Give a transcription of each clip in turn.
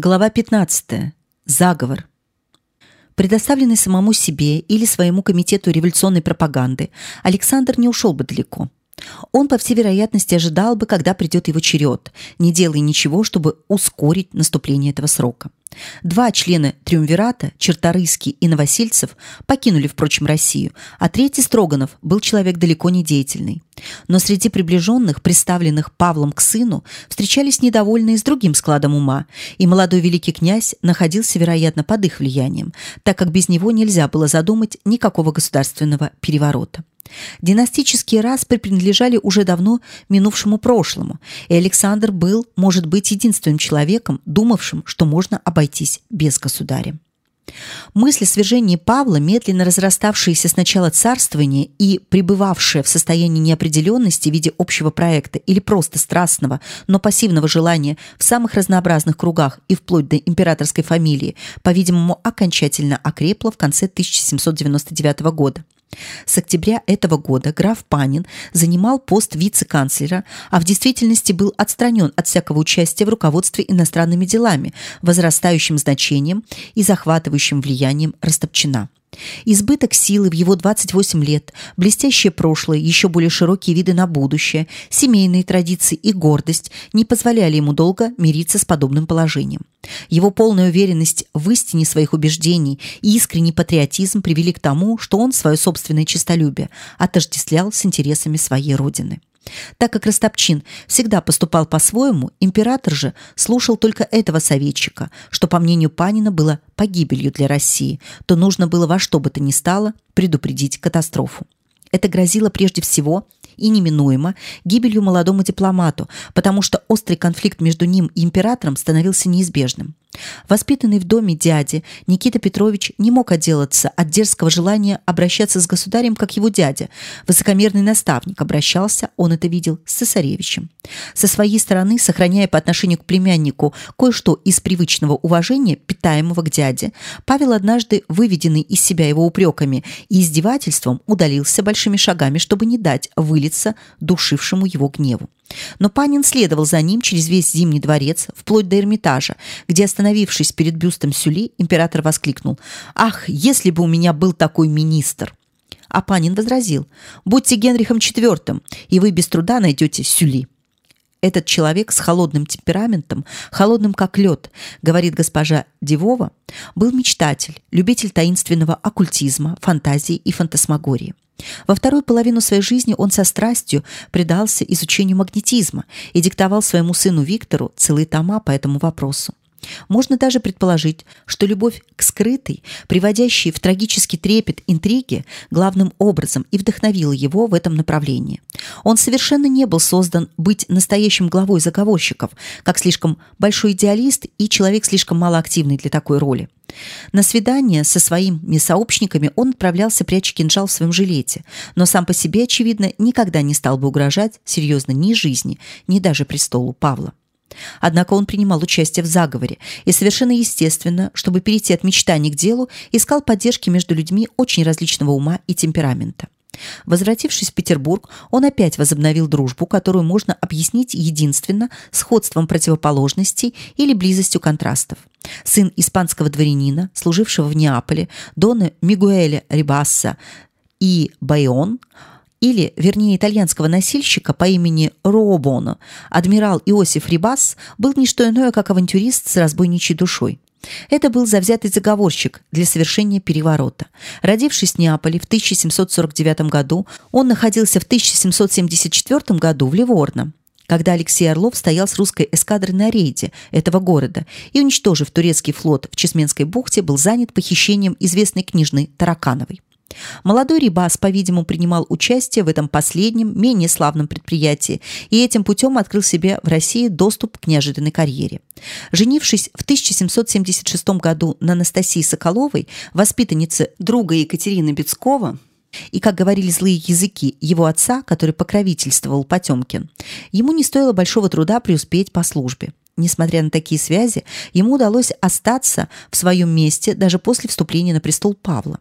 Глава 15. Заговор. Предоставленный самому себе или своему комитету революционной пропаганды, Александр не ушел бы далеко. Он, по всей вероятности, ожидал бы, когда придет его черед, не делая ничего, чтобы ускорить наступление этого срока. Два члена Триумвирата, Черторыйский и Новосельцев, покинули, впрочем, Россию, а третий Строганов был человек далеко не деятельный. Но среди приближенных, представленных Павлом к сыну, встречались недовольные с другим складом ума, и молодой великий князь находился, вероятно, под их влиянием, так как без него нельзя было задумать никакого государственного переворота. Династические распри принадлежали уже давно минувшему прошлому, и Александр был, может быть, единственным человеком, думавшим, что можно обойтись без государя. Мысль о свержении Павла, медленно разраставшаяся с начала царствования и пребывавшая в состоянии неопределенности в виде общего проекта или просто страстного, но пассивного желания в самых разнообразных кругах и вплоть до императорской фамилии, по-видимому, окончательно окрепла в конце 1799 года. С октября этого года граф Панин занимал пост вице-канцлера, а в действительности был отстранен от всякого участия в руководстве иностранными делами, возрастающим значением и захватывающим влиянием Растопчина. Избыток силы в его 28 лет, блестящее прошлое, еще более широкие виды на будущее, семейные традиции и гордость не позволяли ему долго мириться с подобным положением. Его полная уверенность в истине своих убеждений и искренний патриотизм привели к тому, что он свое собственное честолюбие отождествлял с интересами своей родины. Так как Растопчин всегда поступал по-своему, император же слушал только этого советчика, что, по мнению Панина, было погибелью для России, то нужно было во что бы то ни стало предупредить катастрофу. Это грозило прежде всего и неминуемо гибелью молодому дипломату, потому что острый конфликт между ним и императором становился неизбежным. Воспитанный в доме дяди, Никита Петрович не мог отделаться от дерзкого желания обращаться с государем, как его дядя. Высокомерный наставник обращался, он это видел, с цесаревичем. Со своей стороны, сохраняя по отношению к племяннику кое-что из привычного уважения, питаемого к дяде, Павел однажды, выведенный из себя его упреками и издевательством, удалился большими шагами, чтобы не дать вылиться душившему его гневу. Но Панин следовал за ним через весь Зимний дворец, вплоть до Эрмитажа, где, остановившись перед бюстом Сюли, император воскликнул «Ах, если бы у меня был такой министр!» А Панин возразил «Будьте Генрихом IV, и вы без труда найдете Сюли». Этот человек с холодным темпераментом, холодным как лед, говорит госпожа Дивова, был мечтатель, любитель таинственного оккультизма, фантазии и фантасмагории. Во вторую половину своей жизни он со страстью предался изучению магнетизма и диктовал своему сыну Виктору целые тома по этому вопросу. Можно даже предположить, что любовь к скрытой, приводящей в трагический трепет интриге, главным образом и вдохновила его в этом направлении. Он совершенно не был создан быть настоящим главой заговорщиков, как слишком большой идеалист и человек слишком малоактивный для такой роли. На свидание со своими сообщниками он отправлялся пряча кинжал в своем жилете, но сам по себе, очевидно, никогда не стал бы угрожать серьезно ни жизни, ни даже престолу Павла. Однако он принимал участие в заговоре и совершенно естественно, чтобы перейти от мечтаний к делу, искал поддержки между людьми очень различного ума и темперамента. Возвратившись в Петербург, он опять возобновил дружбу, которую можно объяснить единственно сходством противоположностей или близостью контрастов. Сын испанского дворянина, служившего в Неаполе, дона Мигуэля Рибасса и Байон – или, вернее, итальянского носильщика по имени Робоно, адмирал Иосиф Рибас был не что иное, как авантюрист с разбойничьей душой. Это был завзятый заговорщик для совершения переворота. Родившись в Неаполе в 1749 году, он находился в 1774 году в Ливорно, когда Алексей Орлов стоял с русской эскадрой на рейде этого города и, уничтожив турецкий флот в Чесменской бухте, был занят похищением известной княжны Таракановой. Молодой Рибас, по-видимому, принимал участие в этом последнем, менее славном предприятии и этим путем открыл себе в России доступ к неожиданной карьере. Женившись в 1776 году на Анастасии Соколовой, воспитаннице друга Екатерины Бецкова, и, как говорили злые языки, его отца, который покровительствовал Потемкин, ему не стоило большого труда преуспеть по службе. Несмотря на такие связи, ему удалось остаться в своем месте даже после вступления на престол Павла.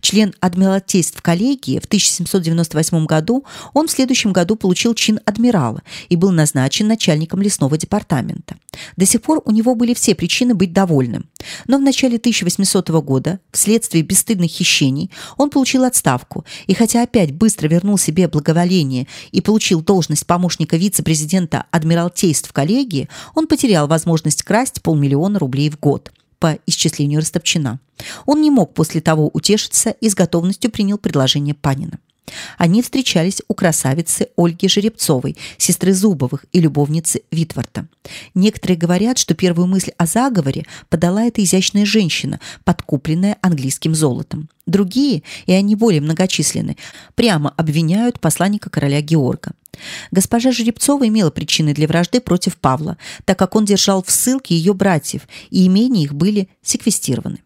Член адмиралтейств коллегии в 1798 году он в следующем году получил чин адмирала и был назначен начальником лесного департамента. До сих пор у него были все причины быть довольным. Но в начале 1800 года, вследствие бесстыдных хищений, он получил отставку, и хотя опять быстро вернул себе благоволение и получил должность помощника вице-президента адмиралтейств коллегии, он потерял возможность красть полмиллиона рублей в год по исчислению Ростопчина. Он не мог после того утешиться и с готовностью принял предложение Панина. Они встречались у красавицы Ольги Жеребцовой, сестры Зубовых и любовницы Витварта. Некоторые говорят, что первую мысль о заговоре подала эта изящная женщина, подкупленная английским золотом. Другие, и они более многочисленны, прямо обвиняют посланника короля Георга. Госпожа Жеребцова имела причины для вражды против Павла, так как он держал в ссылке ее братьев, и имения их были секвестированы.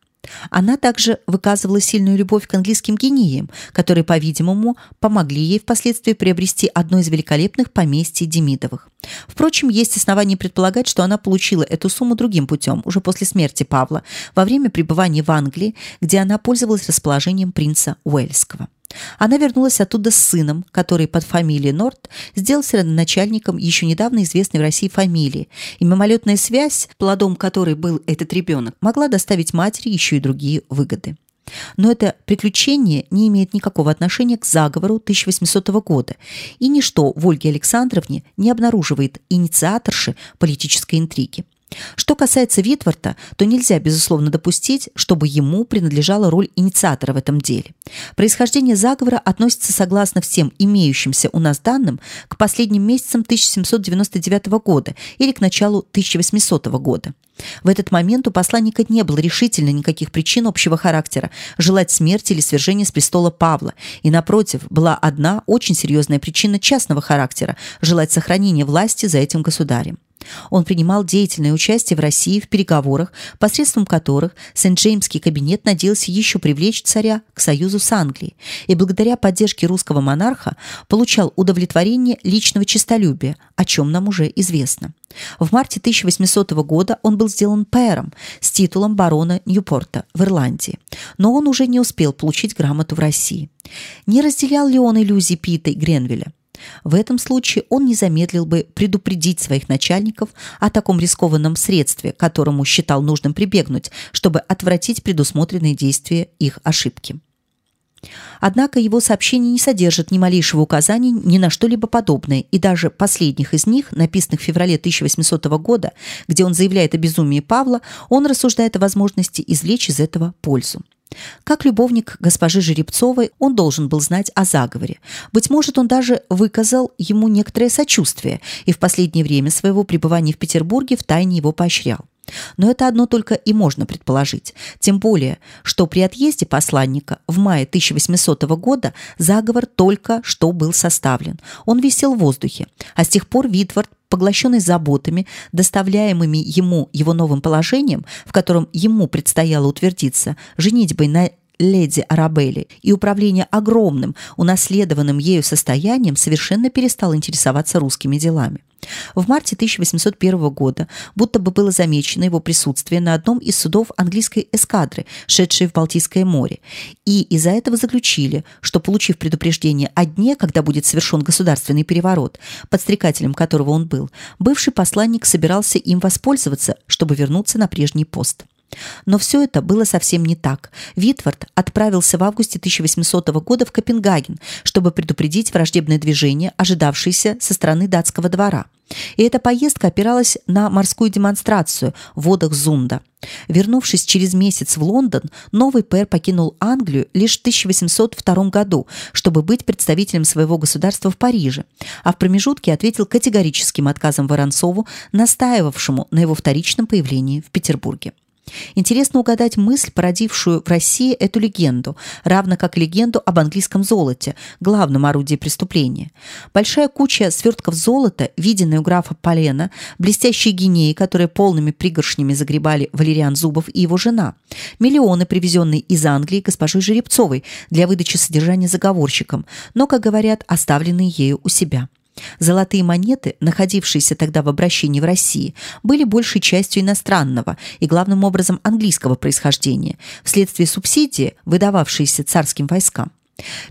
Она также выказывала сильную любовь к английским гениям, которые, по-видимому, помогли ей впоследствии приобрести одно из великолепных поместий Демидовых. Впрочем, есть основания предполагать, что она получила эту сумму другим путем, уже после смерти Павла, во время пребывания в Англии, где она пользовалась расположением принца Уэльского. Она вернулась оттуда с сыном, который под фамилией Норт сделался родоначальником еще недавно известной в России фамилии, и мимолетная связь, плодом которой был этот ребенок, могла доставить матери еще и другие выгоды. Но это приключение не имеет никакого отношения к заговору 1800 года, и ничто в Ольге Александровне не обнаруживает инициаторши политической интриги. Что касается Витворта, то нельзя, безусловно, допустить, чтобы ему принадлежала роль инициатора в этом деле. Происхождение заговора относится, согласно всем имеющимся у нас данным, к последним месяцам 1799 года или к началу 1800 года. В этот момент у посланника не было решительно никаких причин общего характера желать смерти или свержения с престола Павла, и напротив, была одна очень серьезная причина частного характера желать сохранения власти за этим государем. Он принимал деятельное участие в России в переговорах, посредством которых Сент-Джеймский кабинет надеялся еще привлечь царя к союзу с Англией, и благодаря поддержке русского монарха получал удовлетворение личного честолюбия, о чем нам уже известно. В марте 1800 года он был сделан пэром с титулом барона Ньюпорта в Ирландии, но он уже не успел получить грамоту в России. Не разделял ли он иллюзий Пита и Гренвилля? В этом случае он не замедлил бы предупредить своих начальников о таком рискованном средстве, которому считал нужным прибегнуть, чтобы отвратить предусмотренные действия их ошибки. Однако его сообщения не содержат ни малейшего указания ни на что-либо подобное, и даже последних из них, написанных в феврале 1800 года, где он заявляет о безумии Павла, он рассуждает о возможности извлечь из этого пользу. Как любовник госпожи Жеребцовой, он должен был знать о заговоре. Быть может, он даже выказал ему некоторое сочувствие и в последнее время своего пребывания в Петербурге втайне его поощрял. Но это одно только и можно предположить. Тем более, что при отъезде посланника в мае 1800 года заговор только что был составлен. Он висел в воздухе, а с тех пор Витвард поглощенный заботами, доставляемыми ему его новым положением, в котором ему предстояло утвердиться, женитьбой на леди Арабелли и управление огромным, унаследованным ею состоянием совершенно перестал интересоваться русскими делами. В марте 1801 года будто бы было замечено его присутствие на одном из судов английской эскадры, шедшей в Балтийское море, и из-за этого заключили, что, получив предупреждение о дне, когда будет совершен государственный переворот, подстрекателем которого он был, бывший посланник собирался им воспользоваться, чтобы вернуться на прежний пост. Но все это было совсем не так. Витвард отправился в августе 1800 года в Копенгаген, чтобы предупредить враждебное движение, ожидавшееся со стороны датского двора. И эта поездка опиралась на морскую демонстрацию в водах Зунда. Вернувшись через месяц в Лондон, новый пэр покинул Англию лишь в 1802 году, чтобы быть представителем своего государства в Париже, а в промежутке ответил категорическим отказом Воронцову, настаивавшему на его вторичном появлении в Петербурге. Интересно угадать мысль, породившую в России эту легенду, равно как легенду об английском золоте, главном орудии преступления. Большая куча свертков золота, виденная у графа Полена, блестящие гинеи, которые полными пригоршнями загребали Валериан Зубов и его жена, миллионы, привезенные из Англии госпожой Жеребцовой для выдачи содержания заговорщикам, но, как говорят, оставленные ею у себя. Золотые монеты, находившиеся тогда в обращении в России, были большей частью иностранного и главным образом английского происхождения, вследствие субсидии, выдававшейся царским войскам.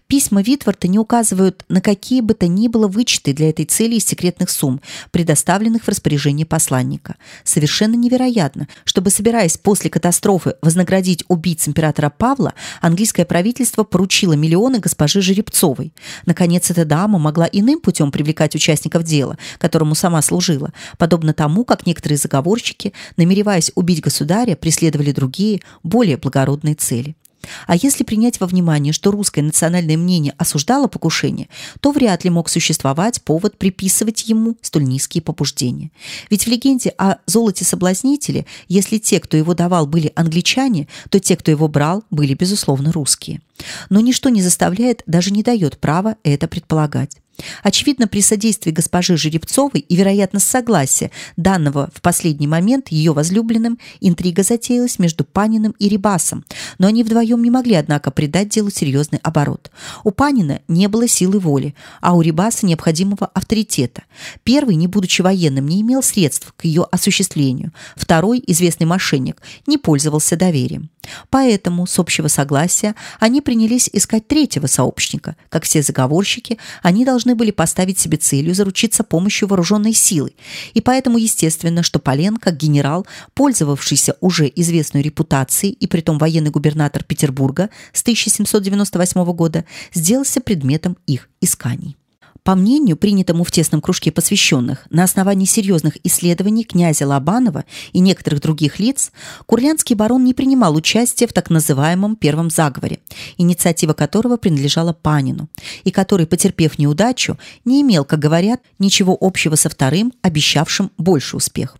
Письма Витворта не указывают на какие бы то ни было вычеты для этой цели из секретных сумм, предоставленных в распоряжение посланника. Совершенно невероятно, чтобы, собираясь после катастрофы вознаградить убийц императора Павла, английское правительство поручило миллионы госпоже Жеребцовой. Наконец, эта дама могла иным путем привлекать участников дела, которому сама служила, подобно тому, как некоторые заговорщики, намереваясь убить государя, преследовали другие, более благородные цели. А если принять во внимание, что русское национальное мнение осуждало покушение, то вряд ли мог существовать повод приписывать ему столь низкие побуждения. Ведь в легенде о золоте-соблазнителе, если те, кто его давал, были англичане, то те, кто его брал, были, безусловно, русские. Но ничто не заставляет, даже не дает права это предполагать. Очевидно, при содействии госпожи Жеребцовой и, вероятно, с согласия данного в последний момент ее возлюбленным, интрига затеялась между Паниным и Рибасом, но они вдвоем не могли, однако, придать делу серьезный оборот. У Панина не было силы воли, а у Рибаса необходимого авторитета. Первый, не будучи военным, не имел средств к ее осуществлению. Второй, известный мошенник, не пользовался доверием. Поэтому, с общего согласия, они принялись искать третьего сообщника. Как все заговорщики, они должны были поставить себе целью заручиться помощью вооруженной силы. И поэтому естественно, что Полен, как генерал, пользовавшийся уже известной репутацией и притом военный губернатор Петербурга с 1798 года, сделался предметом их исканий. По мнению, принятому в тесном кружке посвященных, на основании серьезных исследований князя Лобанова и некоторых других лиц, курлянский барон не принимал участия в так называемом первом заговоре, инициатива которого принадлежала Панину, и который, потерпев неудачу, не имел, как говорят, ничего общего со вторым, обещавшим больше успех.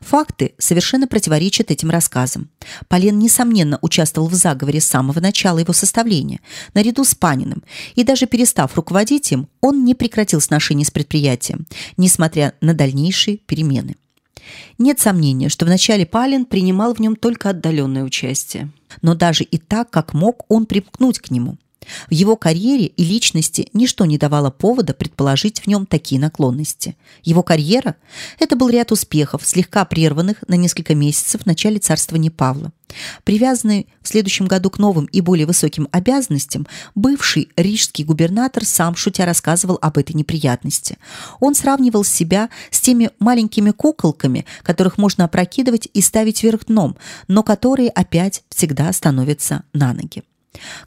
Факты совершенно противоречат этим рассказам. Полен, несомненно, участвовал в заговоре с самого начала его составления, наряду с Паниным, и даже перестав руководить им, он не прекратил сношений с предприятием, несмотря на дальнейшие перемены. Нет сомнения, что вначале Палин принимал в нем только отдаленное участие. Но даже и так, как мог он примкнуть к нему. В его карьере и личности ничто не давало повода предположить в нем такие наклонности. Его карьера – это был ряд успехов, слегка прерванных на несколько месяцев в начале царствования Павла. Привязанный в следующем году к новым и более высоким обязанностям, бывший рижский губернатор сам шутя рассказывал об этой неприятности. Он сравнивал себя с теми маленькими куколками, которых можно опрокидывать и ставить вверх дном, но которые опять всегда становятся на ноги.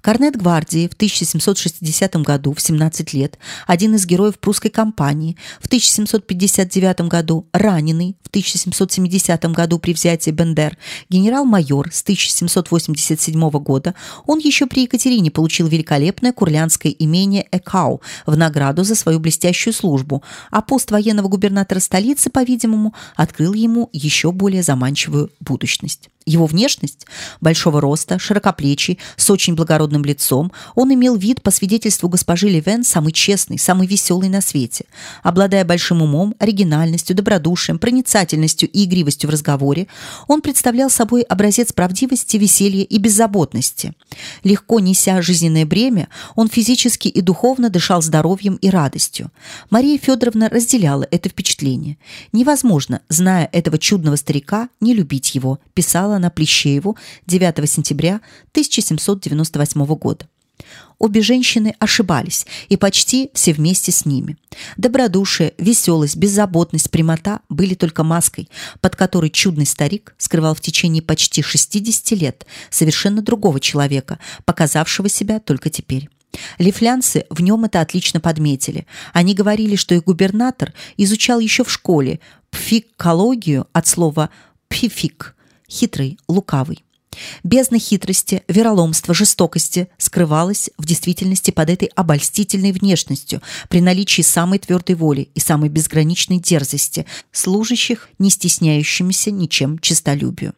Корнет гвардии в 1760 году в 17 лет, один из героев прусской кампании, в 1759 году раненый, в 1770 году при взятии Бендер, генерал-майор с 1787 года, он еще при Екатерине получил великолепное курлянское имение Экау в награду за свою блестящую службу, а пост военного губернатора столицы, по-видимому, открыл ему еще более заманчивую будущность. Его внешность большого роста, широкоплечий, с очень благородным лицом, он имел вид, по свидетельству госпожи Левен, самый честный, самый веселый на свете. Обладая большим умом, оригинальностью, добродушием, проницательностью и игривостью в разговоре, он представлял собой образец правдивости, веселья и беззаботности. Легко неся жизненное бремя, он физически и духовно дышал здоровьем и радостью. Мария Федоровна разделяла это впечатление. Невозможно, зная этого чудного старика, не любить его, писала на Плещееву 9 сентября 1798 года. Обе женщины ошибались, и почти все вместе с ними. Добродушие, веселость, беззаботность, прямота были только маской, под которой чудный старик скрывал в течение почти 60 лет совершенно другого человека, показавшего себя только теперь. Лифлянцы в нем это отлично подметили. Они говорили, что их губернатор изучал еще в школе пфикологию от слова «пифик», хитрый, лукавый. Бездна хитрости, вероломства, жестокости скрывалась в действительности под этой обольстительной внешностью при наличии самой твердой воли и самой безграничной дерзости, служащих не стесняющимися ничем честолюбию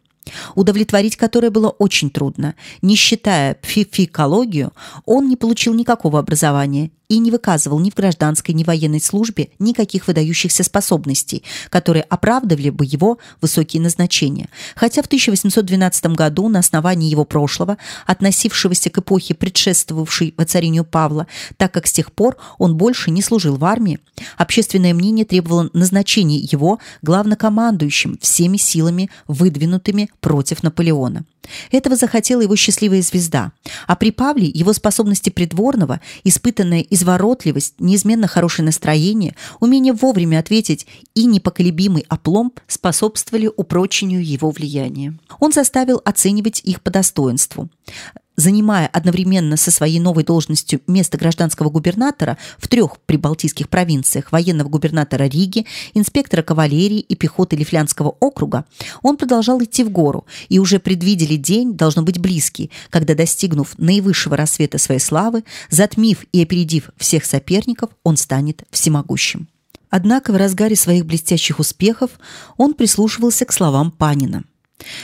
удовлетворить которое было очень трудно. Не считая пфификологию, он не получил никакого образования и не выказывал ни в гражданской, ни в военной службе никаких выдающихся способностей, которые оправдывали бы его высокие назначения. Хотя в 1812 году на основании его прошлого, относившегося к эпохе, предшествовавшей воцарению Павла, так как с тех пор он больше не служил в армии, общественное мнение требовало назначения его главнокомандующим всеми силами, выдвинутыми против Наполеона. Этого захотела его счастливая звезда. А при Павле его способности придворного, испытанная изворотливость, неизменно хорошее настроение, умение вовремя ответить и непоколебимый опломб способствовали упрочению его влияния. Он заставил оценивать их по достоинству занимая одновременно со своей новой должностью место гражданского губернатора в трех прибалтийских провинциях, военного губернатора Риги, инспектора кавалерии и пехоты Лифлянского округа, он продолжал идти в гору, и уже предвидели день, должно быть близкий, когда, достигнув наивысшего рассвета своей славы, затмив и опередив всех соперников, он станет всемогущим. Однако в разгаре своих блестящих успехов он прислушивался к словам Панина.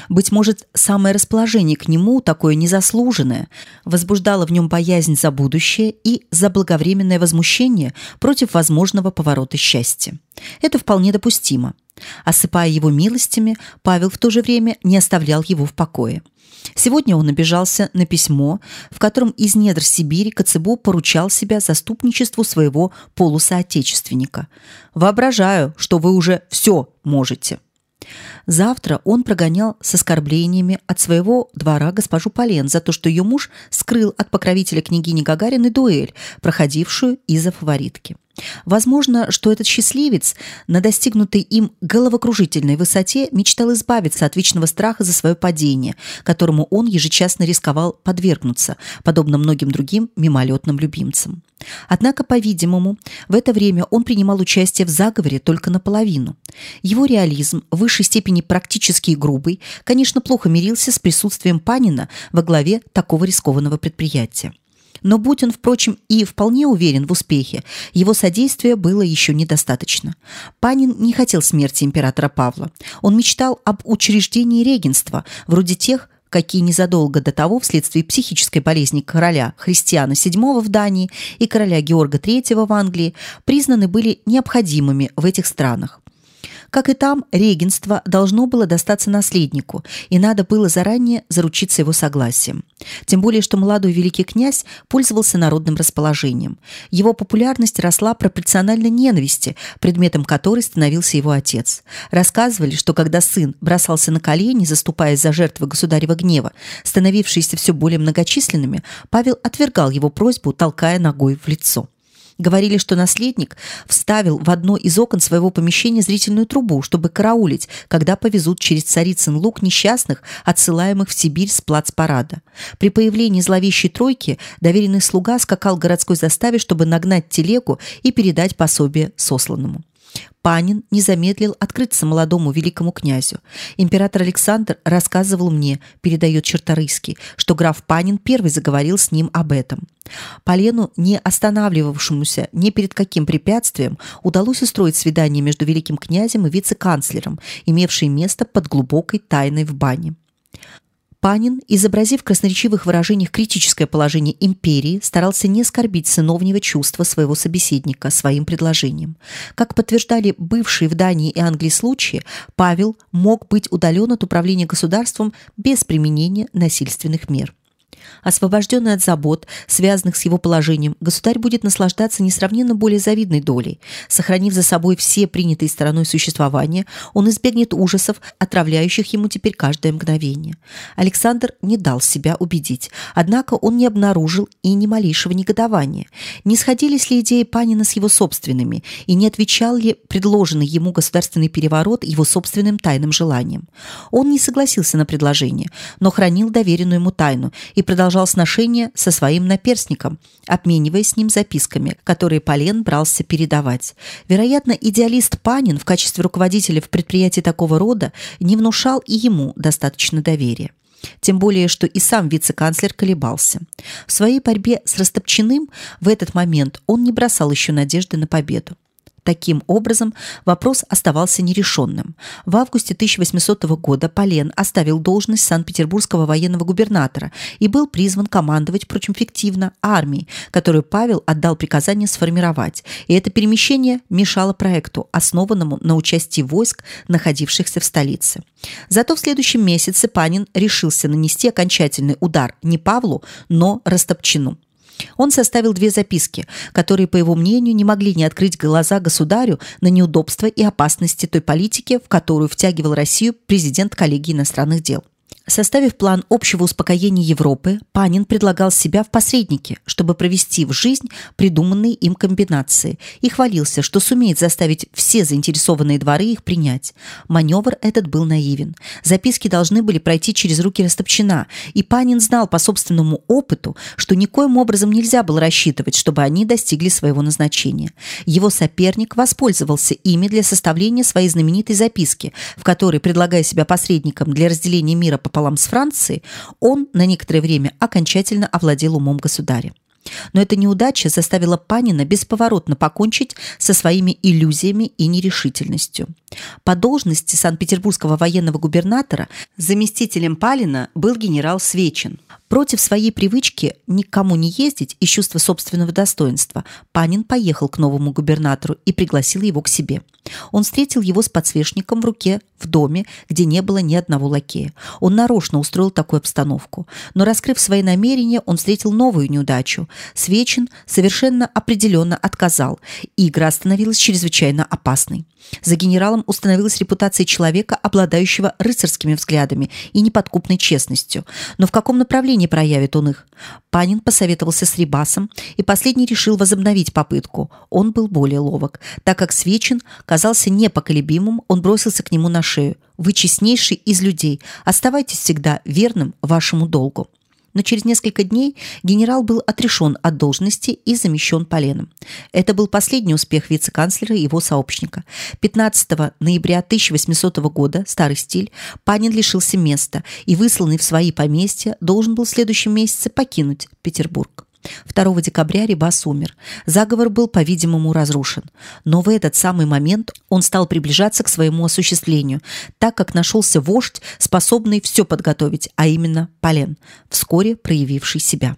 Быть может, самое расположение к нему, такое незаслуженное, возбуждало в нем боязнь за будущее и за благовременное возмущение против возможного поворота счастья. Это вполне допустимо. Осыпая его милостями, Павел в то же время не оставлял его в покое. Сегодня он обижался на письмо, в котором из недр Сибири Коцебу поручал себя заступничеству своего полусоотечественника. «Воображаю, что вы уже все можете». Завтра он прогонял с оскорблениями от своего двора госпожу Полен за то, что ее муж скрыл от покровителя княгини Гагариной дуэль, проходившую из-за фаворитки. Возможно, что этот счастливец на достигнутой им головокружительной высоте мечтал избавиться от вечного страха за свое падение, которому он ежечасно рисковал подвергнуться, подобно многим другим мимолетным любимцам. Однако, по-видимому, в это время он принимал участие в заговоре только наполовину. Его реализм, в высшей степени практически и грубый, конечно, плохо мирился с присутствием Панина во главе такого рискованного предприятия. Но будь он, впрочем, и вполне уверен в успехе, его содействия было еще недостаточно. Панин не хотел смерти императора Павла. Он мечтал об учреждении регенства, вроде тех, какие незадолго до того вследствие психической болезни короля Христиана VII в Дании и короля Георга III в Англии признаны были необходимыми в этих странах. Как и там, регенство должно было достаться наследнику, и надо было заранее заручиться его согласием. Тем более, что молодой великий князь пользовался народным расположением. Его популярность росла пропорционально ненависти, предметом которой становился его отец. Рассказывали, что когда сын бросался на колени, заступаясь за жертвы государева гнева, становившиеся все более многочисленными, Павел отвергал его просьбу, толкая ногой в лицо. Говорили, что наследник вставил в одно из окон своего помещения зрительную трубу, чтобы караулить, когда повезут через Царицын луг несчастных, отсылаемых в Сибирь с плацпарада. При появлении зловещей тройки доверенный слуга скакал городской заставе, чтобы нагнать телегу и передать пособие сосланному. Панин не замедлил открыться молодому великому князю. Император Александр рассказывал мне, передает Черторийский, что граф Панин первый заговорил с ним об этом. Полену, не останавливавшемуся ни перед каким препятствием, удалось устроить свидание между великим князем и вице-канцлером, имевшее место под глубокой тайной в бане. Панин, изобразив в красноречивых выражениях критическое положение империи, старался не оскорбить сыновнего чувства своего собеседника своим предложением. Как подтверждали бывшие в Дании и Англии случаи, Павел мог быть удален от управления государством без применения насильственных мер. Освобожденный от забот, связанных с его положением, государь будет наслаждаться несравненно более завидной долей. Сохранив за собой все принятые стороной существования, он избегнет ужасов, отравляющих ему теперь каждое мгновение. Александр не дал себя убедить, однако он не обнаружил и ни малейшего негодования. Не сходились ли идеи Панина с его собственными, и не отвечал ли предложенный ему государственный переворот его собственным тайным желаниям? Он не согласился на предложение, но хранил доверенную ему тайну и продолжал сношение со своим наперсником, обмениваясь с ним записками, которые Полен брался передавать. Вероятно, идеалист Панин в качестве руководителя в предприятии такого рода не внушал и ему достаточно доверия. Тем более, что и сам вице-канцлер колебался. В своей борьбе с Растопчиным в этот момент он не бросал еще надежды на победу. Таким образом, вопрос оставался нерешенным. В августе 1800 года Полен оставил должность Санкт-Петербургского военного губернатора и был призван командовать, впрочем, фиктивно, армией, которую Павел отдал приказание сформировать. И это перемещение мешало проекту, основанному на участии войск, находившихся в столице. Зато в следующем месяце Панин решился нанести окончательный удар не Павлу, но Растопчину. Он составил две записки, которые, по его мнению, не могли не открыть глаза государю на неудобства и опасности той политики, в которую втягивал Россию президент коллегии иностранных дел. Составив план общего успокоения Европы, Панин предлагал себя в посреднике, чтобы провести в жизнь придуманные им комбинации, и хвалился, что сумеет заставить все заинтересованные дворы их принять. Маневр этот был наивен. Записки должны были пройти через руки Растопчина, и Панин знал по собственному опыту, что никоим образом нельзя было рассчитывать, чтобы они достигли своего назначения. Его соперник воспользовался ими для составления своей знаменитой записки, в которой, предлагая себя посредником для разделения мира по пополам с Францией, он на некоторое время окончательно овладел умом государя. Но эта неудача заставила Панина бесповоротно покончить со своими иллюзиями и нерешительностью. По должности Санкт-Петербургского военного губернатора заместителем Палина был генерал Свечин. Против своей привычки никому не ездить из чувства собственного достоинства, Панин поехал к новому губернатору и пригласил его к себе. Он встретил его с подсвечником в руке в доме, где не было ни одного лакея. Он нарочно устроил такую обстановку. Но, раскрыв свои намерения, он встретил новую неудачу. Свечин совершенно определенно отказал, и игра становилась чрезвычайно опасной. За генералом установилась репутация человека, обладающего рыцарскими взглядами и неподкупной честностью. Но в каком направлении проявит он их? Панин посоветовался с Рибасом, и последний решил возобновить попытку. Он был более ловок. Так как Свечин казался непоколебимым, он бросился к нему на шею. «Вы честнейший из людей. Оставайтесь всегда верным вашему долгу» но через несколько дней генерал был отрешен от должности и замещен поленом. Это был последний успех вице-канцлера и его сообщника. 15 ноября 1800 года, старый стиль, Панин лишился места и, высланный в свои поместья, должен был в следующем месяце покинуть Петербург. 2 декабря Рибас умер. Заговор был, по-видимому, разрушен. Но в этот самый момент он стал приближаться к своему осуществлению, так как нашелся вождь, способный все подготовить, а именно Полен, вскоре проявивший себя.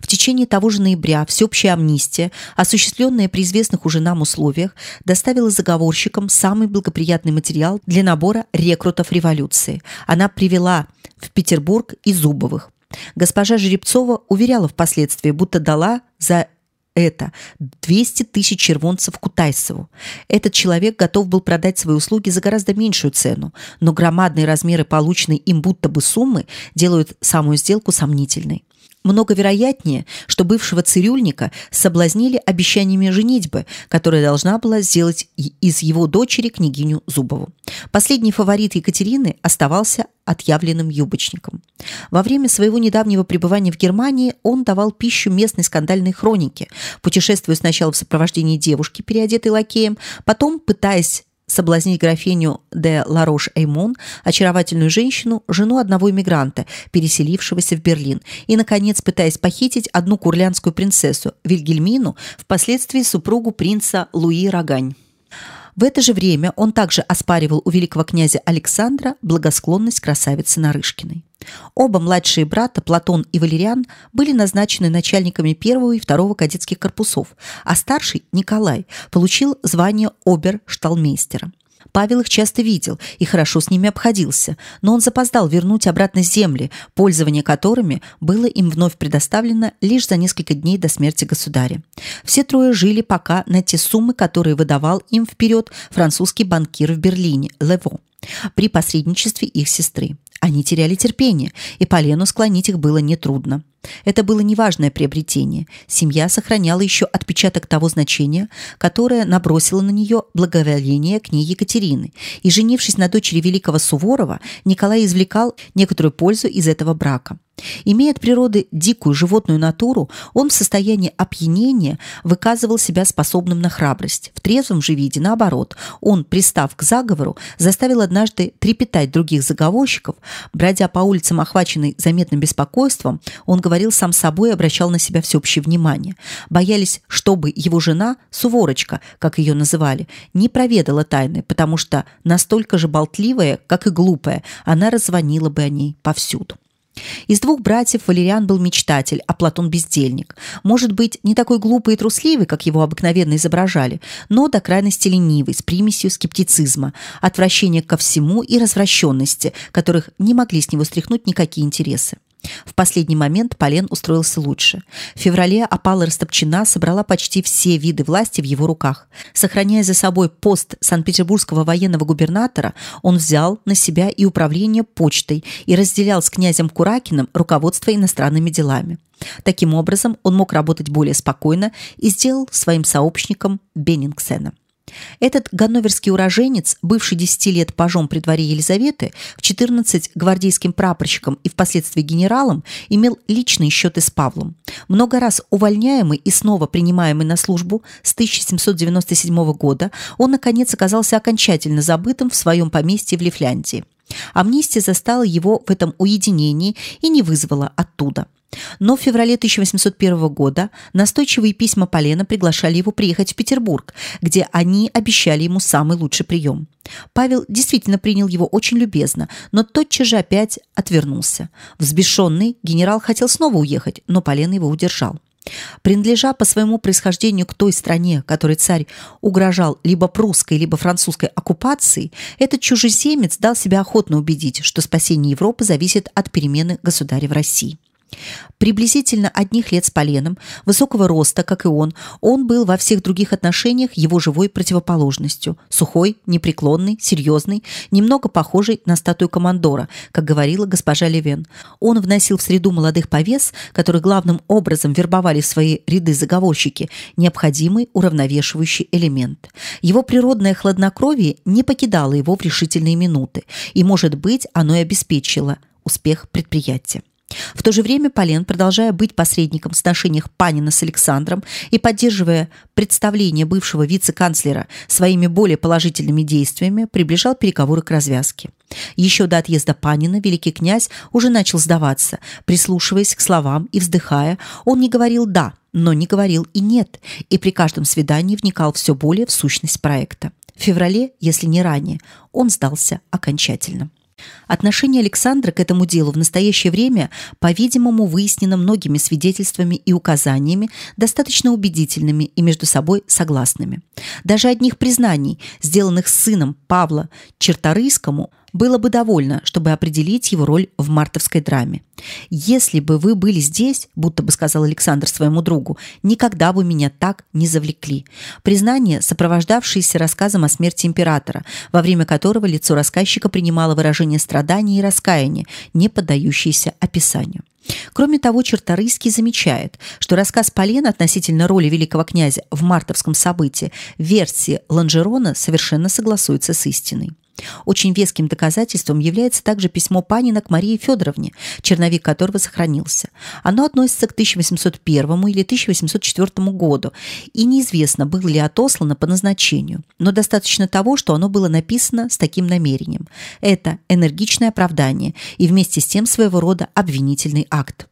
В течение того же ноября всеобщая амнистия, осуществленная при известных уже нам условиях, доставила заговорщикам самый благоприятный материал для набора рекрутов революции. Она привела в Петербург и Зубовых. Госпожа Жеребцова уверяла впоследствии, будто дала за это 200 тысяч червонцев Кутайсову. Этот человек готов был продать свои услуги за гораздо меньшую цену, но громадные размеры полученной им будто бы суммы делают самую сделку сомнительной. Много вероятнее, что бывшего цирюльника соблазнили обещаниями женитьбы, которая должна была сделать из его дочери княгиню Зубову. Последний фаворит Екатерины оставался отъявленным юбочником. Во время своего недавнего пребывания в Германии он давал пищу местной скандальной хронике, путешествуя сначала в сопровождении девушки, переодетой лакеем, потом пытаясь соблазнить графиню де Ларош-Эймон, очаровательную женщину, жену одного иммигранта, переселившегося в Берлин, и, наконец, пытаясь похитить одну курлянскую принцессу, Вильгельмину, впоследствии супругу принца Луи Рогань. В это же время он также оспаривал у великого князя Александра благосклонность красавицы Нарышкиной. Оба младшие брата, Платон и Валериан, были назначены начальниками первого и второго кадетских корпусов, а старший, Николай, получил звание обер-шталмейстера. Павел их часто видел и хорошо с ними обходился, но он запоздал вернуть обратно земли, пользование которыми было им вновь предоставлено лишь за несколько дней до смерти государя. Все трое жили пока на те суммы, которые выдавал им вперед французский банкир в Берлине Лево при посредничестве их сестры. Они теряли терпение, и Полену склонить их было нетрудно. Это было неважное приобретение. Семья сохраняла еще отпечаток того значения, которое набросило на нее благоволение к ней Екатерины. И, женившись на дочери великого Суворова, Николай извлекал некоторую пользу из этого брака. Имея от природы дикую животную натуру, он в состоянии опьянения выказывал себя способным на храбрость. В трезвом же виде, наоборот, он, пристав к заговору, заставил однажды трепетать других заговорщиков. Бродя по улицам, охваченный заметным беспокойством, он говорил сам собой и обращал на себя всеобщее внимание. Боялись, чтобы его жена, Суворочка, как ее называли, не проведала тайны, потому что настолько же болтливая, как и глупая, она раззвонила бы о ней повсюду. Из двух братьев Валериан был мечтатель, а Платон бездельник. Может быть, не такой глупый и трусливый, как его обыкновенно изображали, но до крайности ленивый, с примесью скептицизма, отвращения ко всему и развращенности, которых не могли с него стряхнуть никакие интересы. В последний момент Полен устроился лучше. В феврале опала Растопчина собрала почти все виды власти в его руках. Сохраняя за собой пост Санкт-Петербургского военного губернатора, он взял на себя и управление почтой и разделял с князем Куракиным руководство иностранными делами. Таким образом, он мог работать более спокойно и сделал своим сообщником Беннингсена. Этот ганноверский уроженец, бывший 10 лет пажом при дворе Елизаветы, в 14 гвардейским прапорщиком и впоследствии генералом, имел личные счеты с Павлом. Много раз увольняемый и снова принимаемый на службу с 1797 года, он, наконец, оказался окончательно забытым в своем поместье в Лифляндии. Амнистия застала его в этом уединении и не вызвала оттуда – но в феврале 1801 года настойчивые письма Полена приглашали его приехать в Петербург, где они обещали ему самый лучший прием. Павел действительно принял его очень любезно, но тотчас же опять отвернулся. Взбешенный генерал хотел снова уехать, но Полен его удержал. Принадлежа по своему происхождению к той стране, которой царь угрожал либо прусской, либо французской оккупацией, этот чужеземец дал себя охотно убедить, что спасение Европы зависит от перемены государя в России. Приблизительно одних лет с Поленом, высокого роста, как и он, он был во всех других отношениях его живой противоположностью. Сухой, непреклонный, серьезный, немного похожий на статую командора, как говорила госпожа Левен. Он вносил в среду молодых повес, которые главным образом вербовали в свои ряды заговорщики, необходимый уравновешивающий элемент. Его природное хладнокровие не покидало его в решительные минуты, и, может быть, оно и обеспечило успех предприятия. В то же время Полен, продолжая быть посредником в отношениях Панина с Александром и поддерживая представление бывшего вице-канцлера своими более положительными действиями, приближал переговоры к развязке. Еще до отъезда Панина великий князь уже начал сдаваться, прислушиваясь к словам и вздыхая, он не говорил «да», но не говорил и «нет», и при каждом свидании вникал все более в сущность проекта. В феврале, если не ранее, он сдался окончательно. Отношение Александра к этому делу в настоящее время, по-видимому, выяснено многими свидетельствами и указаниями, достаточно убедительными и между собой согласными. Даже одних признаний, сделанных сыном Павла Черторийскому, было бы довольно, чтобы определить его роль в мартовской драме. Если бы вы были здесь, будто бы сказал Александр своему другу, никогда бы меня так не завлекли. Признание, сопровождавшееся рассказом о смерти императора, во время которого лицо рассказчика принимало выражение страдания и раскаяния, не поддающиеся описанию. Кроме того, Черторийский замечает, что рассказ Полена относительно роли великого князя в мартовском событии версии Ланжерона совершенно согласуется с истиной. Очень веским доказательством является также письмо Панина к Марии Федоровне, черновик которого сохранился. Оно относится к 1801 или 1804 году, и неизвестно, было ли отослано по назначению, но достаточно того, что оно было написано с таким намерением. Это энергичное оправдание и вместе с тем своего рода обвинительный акт.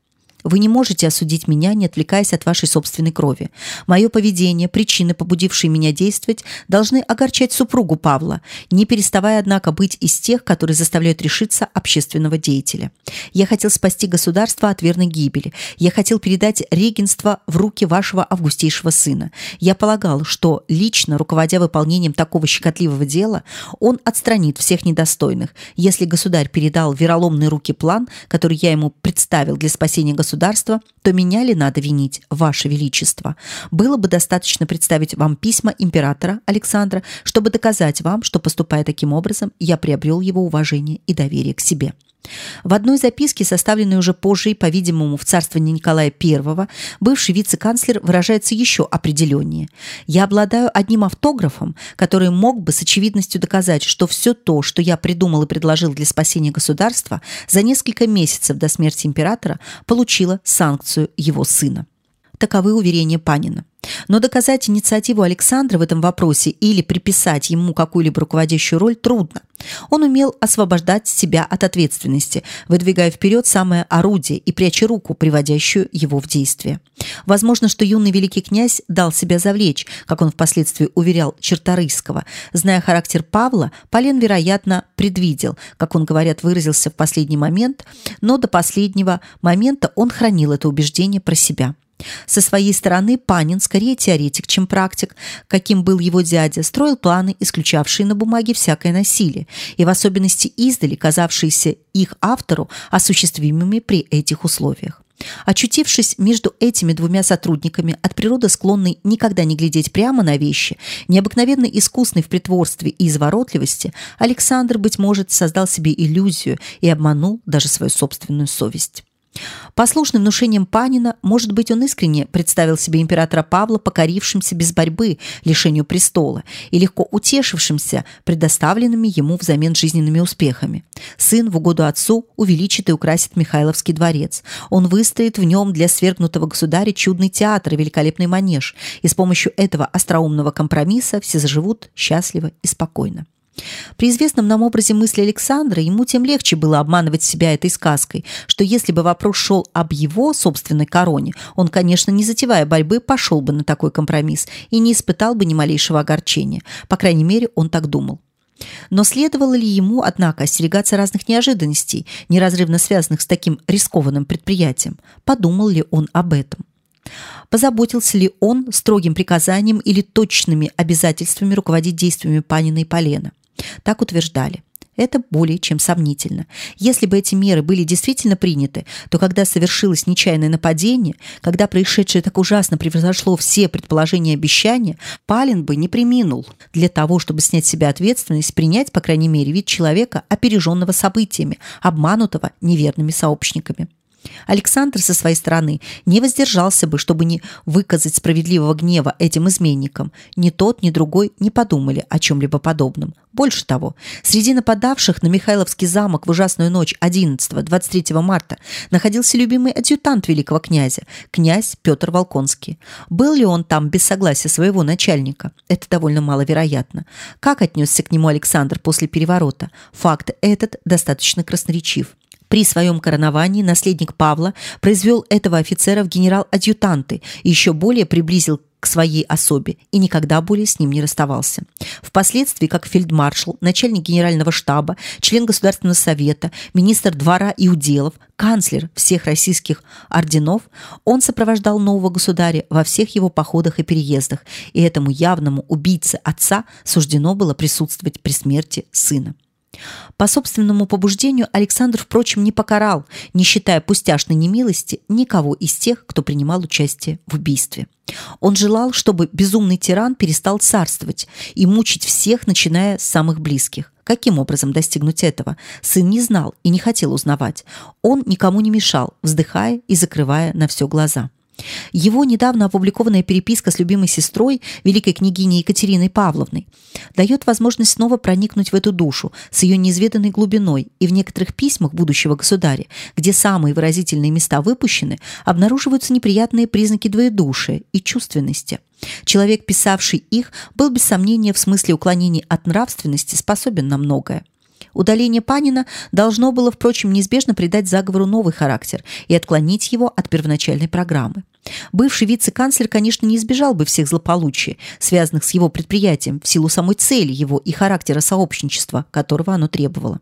Вы не можете осудить меня, не отвлекаясь от вашей собственной крови. Мое поведение, причины, побудившие меня действовать, должны огорчать супругу Павла, не переставая, однако, быть из тех, которые заставляют решиться общественного деятеля. Я хотел спасти государство от верной гибели. Я хотел передать регенство в руки вашего августейшего сына. Я полагал, что лично, руководя выполнением такого щекотливого дела, он отстранит всех недостойных. Если государь передал вероломные руки план, который я ему представил для спасения государства, государства, то меня ли надо винить, Ваше Величество? Было бы достаточно представить вам письма императора Александра, чтобы доказать вам, что, поступая таким образом, я приобрел его уважение и доверие к себе. В одной записке, составленной уже позже и, по-видимому, в царствовании Николая I, бывший вице-канцлер выражается еще определеннее. «Я обладаю одним автографом, который мог бы с очевидностью доказать, что все то, что я придумал и предложил для спасения государства, за несколько месяцев до смерти императора получило санкцию его сына». Таковы уверения Панина. Но доказать инициативу Александра в этом вопросе или приписать ему какую-либо руководящую роль трудно. Он умел освобождать себя от ответственности, выдвигая вперед самое орудие и пряча руку, приводящую его в действие. Возможно, что юный великий князь дал себя завлечь, как он впоследствии уверял Черторийского. Зная характер Павла, Полен, вероятно, предвидел, как он, говорят, выразился в последний момент, но до последнего момента он хранил это убеждение про себя. Со своей стороны Панин, скорее теоретик, чем практик, каким был его дядя, строил планы, исключавшие на бумаге всякое насилие, и в особенности издали казавшиеся их автору осуществимыми при этих условиях. Очутившись между этими двумя сотрудниками, от природы склонный никогда не глядеть прямо на вещи, необыкновенно искусный в притворстве и изворотливости, Александр, быть может, создал себе иллюзию и обманул даже свою собственную совесть. Послушным внушением Панина, может быть, он искренне представил себе императора Павла покорившимся без борьбы лишению престола и легко утешившимся предоставленными ему взамен жизненными успехами. Сын в угоду отцу увеличит и украсит Михайловский дворец. Он выстроит в нем для свергнутого государя чудный театр и великолепный манеж, и с помощью этого остроумного компромисса все заживут счастливо и спокойно. При известном нам образе мысли Александра ему тем легче было обманывать себя этой сказкой, что если бы вопрос шел об его собственной короне, он, конечно, не затевая борьбы, пошел бы на такой компромисс и не испытал бы ни малейшего огорчения. По крайней мере, он так думал. Но следовало ли ему, однако, остерегаться разных неожиданностей, неразрывно связанных с таким рискованным предприятием? Подумал ли он об этом? Позаботился ли он строгим приказанием или точными обязательствами руководить действиями Панина и Полена? Так утверждали. Это более чем сомнительно. Если бы эти меры были действительно приняты, то когда совершилось нечаянное нападение, когда происшедшее так ужасно превзошло все предположения и обещания, Палин бы не приминул для того, чтобы снять с себя ответственность, принять, по крайней мере, вид человека, опереженного событиями, обманутого неверными сообщниками. Александр со своей стороны не воздержался бы, чтобы не выказать справедливого гнева этим изменникам. Ни тот, ни другой не подумали о чем-либо подобном. Больше того, среди нападавших на Михайловский замок в ужасную ночь 11-23 марта находился любимый адъютант великого князя, князь Петр Волконский. Был ли он там без согласия своего начальника? Это довольно маловероятно. Как отнесся к нему Александр после переворота? Факт этот достаточно красноречив. При своем короновании наследник Павла произвел этого офицера в генерал-адъютанты и еще более приблизил к своей особе и никогда более с ним не расставался. Впоследствии, как фельдмаршал, начальник генерального штаба, член Государственного совета, министр двора и уделов, канцлер всех российских орденов, он сопровождал нового государя во всех его походах и переездах, и этому явному убийце отца суждено было присутствовать при смерти сына. По собственному побуждению Александр, впрочем, не покарал, не считая пустяшной немилости, никого из тех, кто принимал участие в убийстве. Он желал, чтобы безумный тиран перестал царствовать и мучить всех, начиная с самых близких. Каким образом достигнуть этого? Сын не знал и не хотел узнавать. Он никому не мешал, вздыхая и закрывая на все глаза. Его недавно опубликованная переписка с любимой сестрой, великой княгиней Екатериной Павловной, дает возможность снова проникнуть в эту душу с ее неизведанной глубиной, и в некоторых письмах будущего государя, где самые выразительные места выпущены, обнаруживаются неприятные признаки двоедушия и чувственности. Человек, писавший их, был без сомнения в смысле уклонений от нравственности способен на многое. Удаление Панина должно было, впрочем, неизбежно придать заговору новый характер и отклонить его от первоначальной программы. Бывший вице-канцлер, конечно, не избежал бы всех злополучий, связанных с его предприятием, в силу самой цели его и характера сообщничества, которого оно требовало.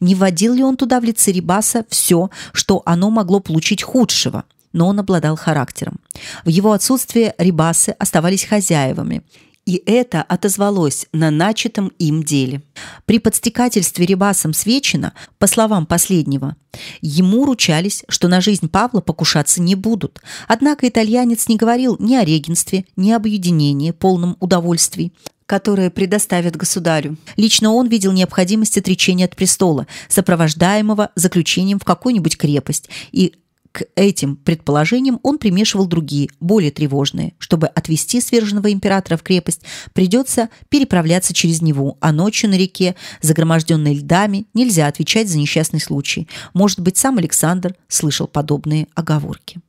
Не вводил ли он туда в лице Рибаса все, что оно могло получить худшего? но он обладал характером. В его отсутствие рибасы оставались хозяевами, и это отозвалось на начатом им деле. При подстекательстве Рибасом Свечина, по словам последнего, ему ручались, что на жизнь Павла покушаться не будут. Однако итальянец не говорил ни о регенстве, ни об уединении, полном удовольствий, которые предоставят государю. Лично он видел необходимость отречения от престола, сопровождаемого заключением в какую-нибудь крепость, и к этим предположениям он примешивал другие, более тревожные. Чтобы отвести сверженного императора в крепость, придется переправляться через Неву, а ночью на реке, загроможденной льдами, нельзя отвечать за несчастный случай. Может быть, сам Александр слышал подобные оговорки.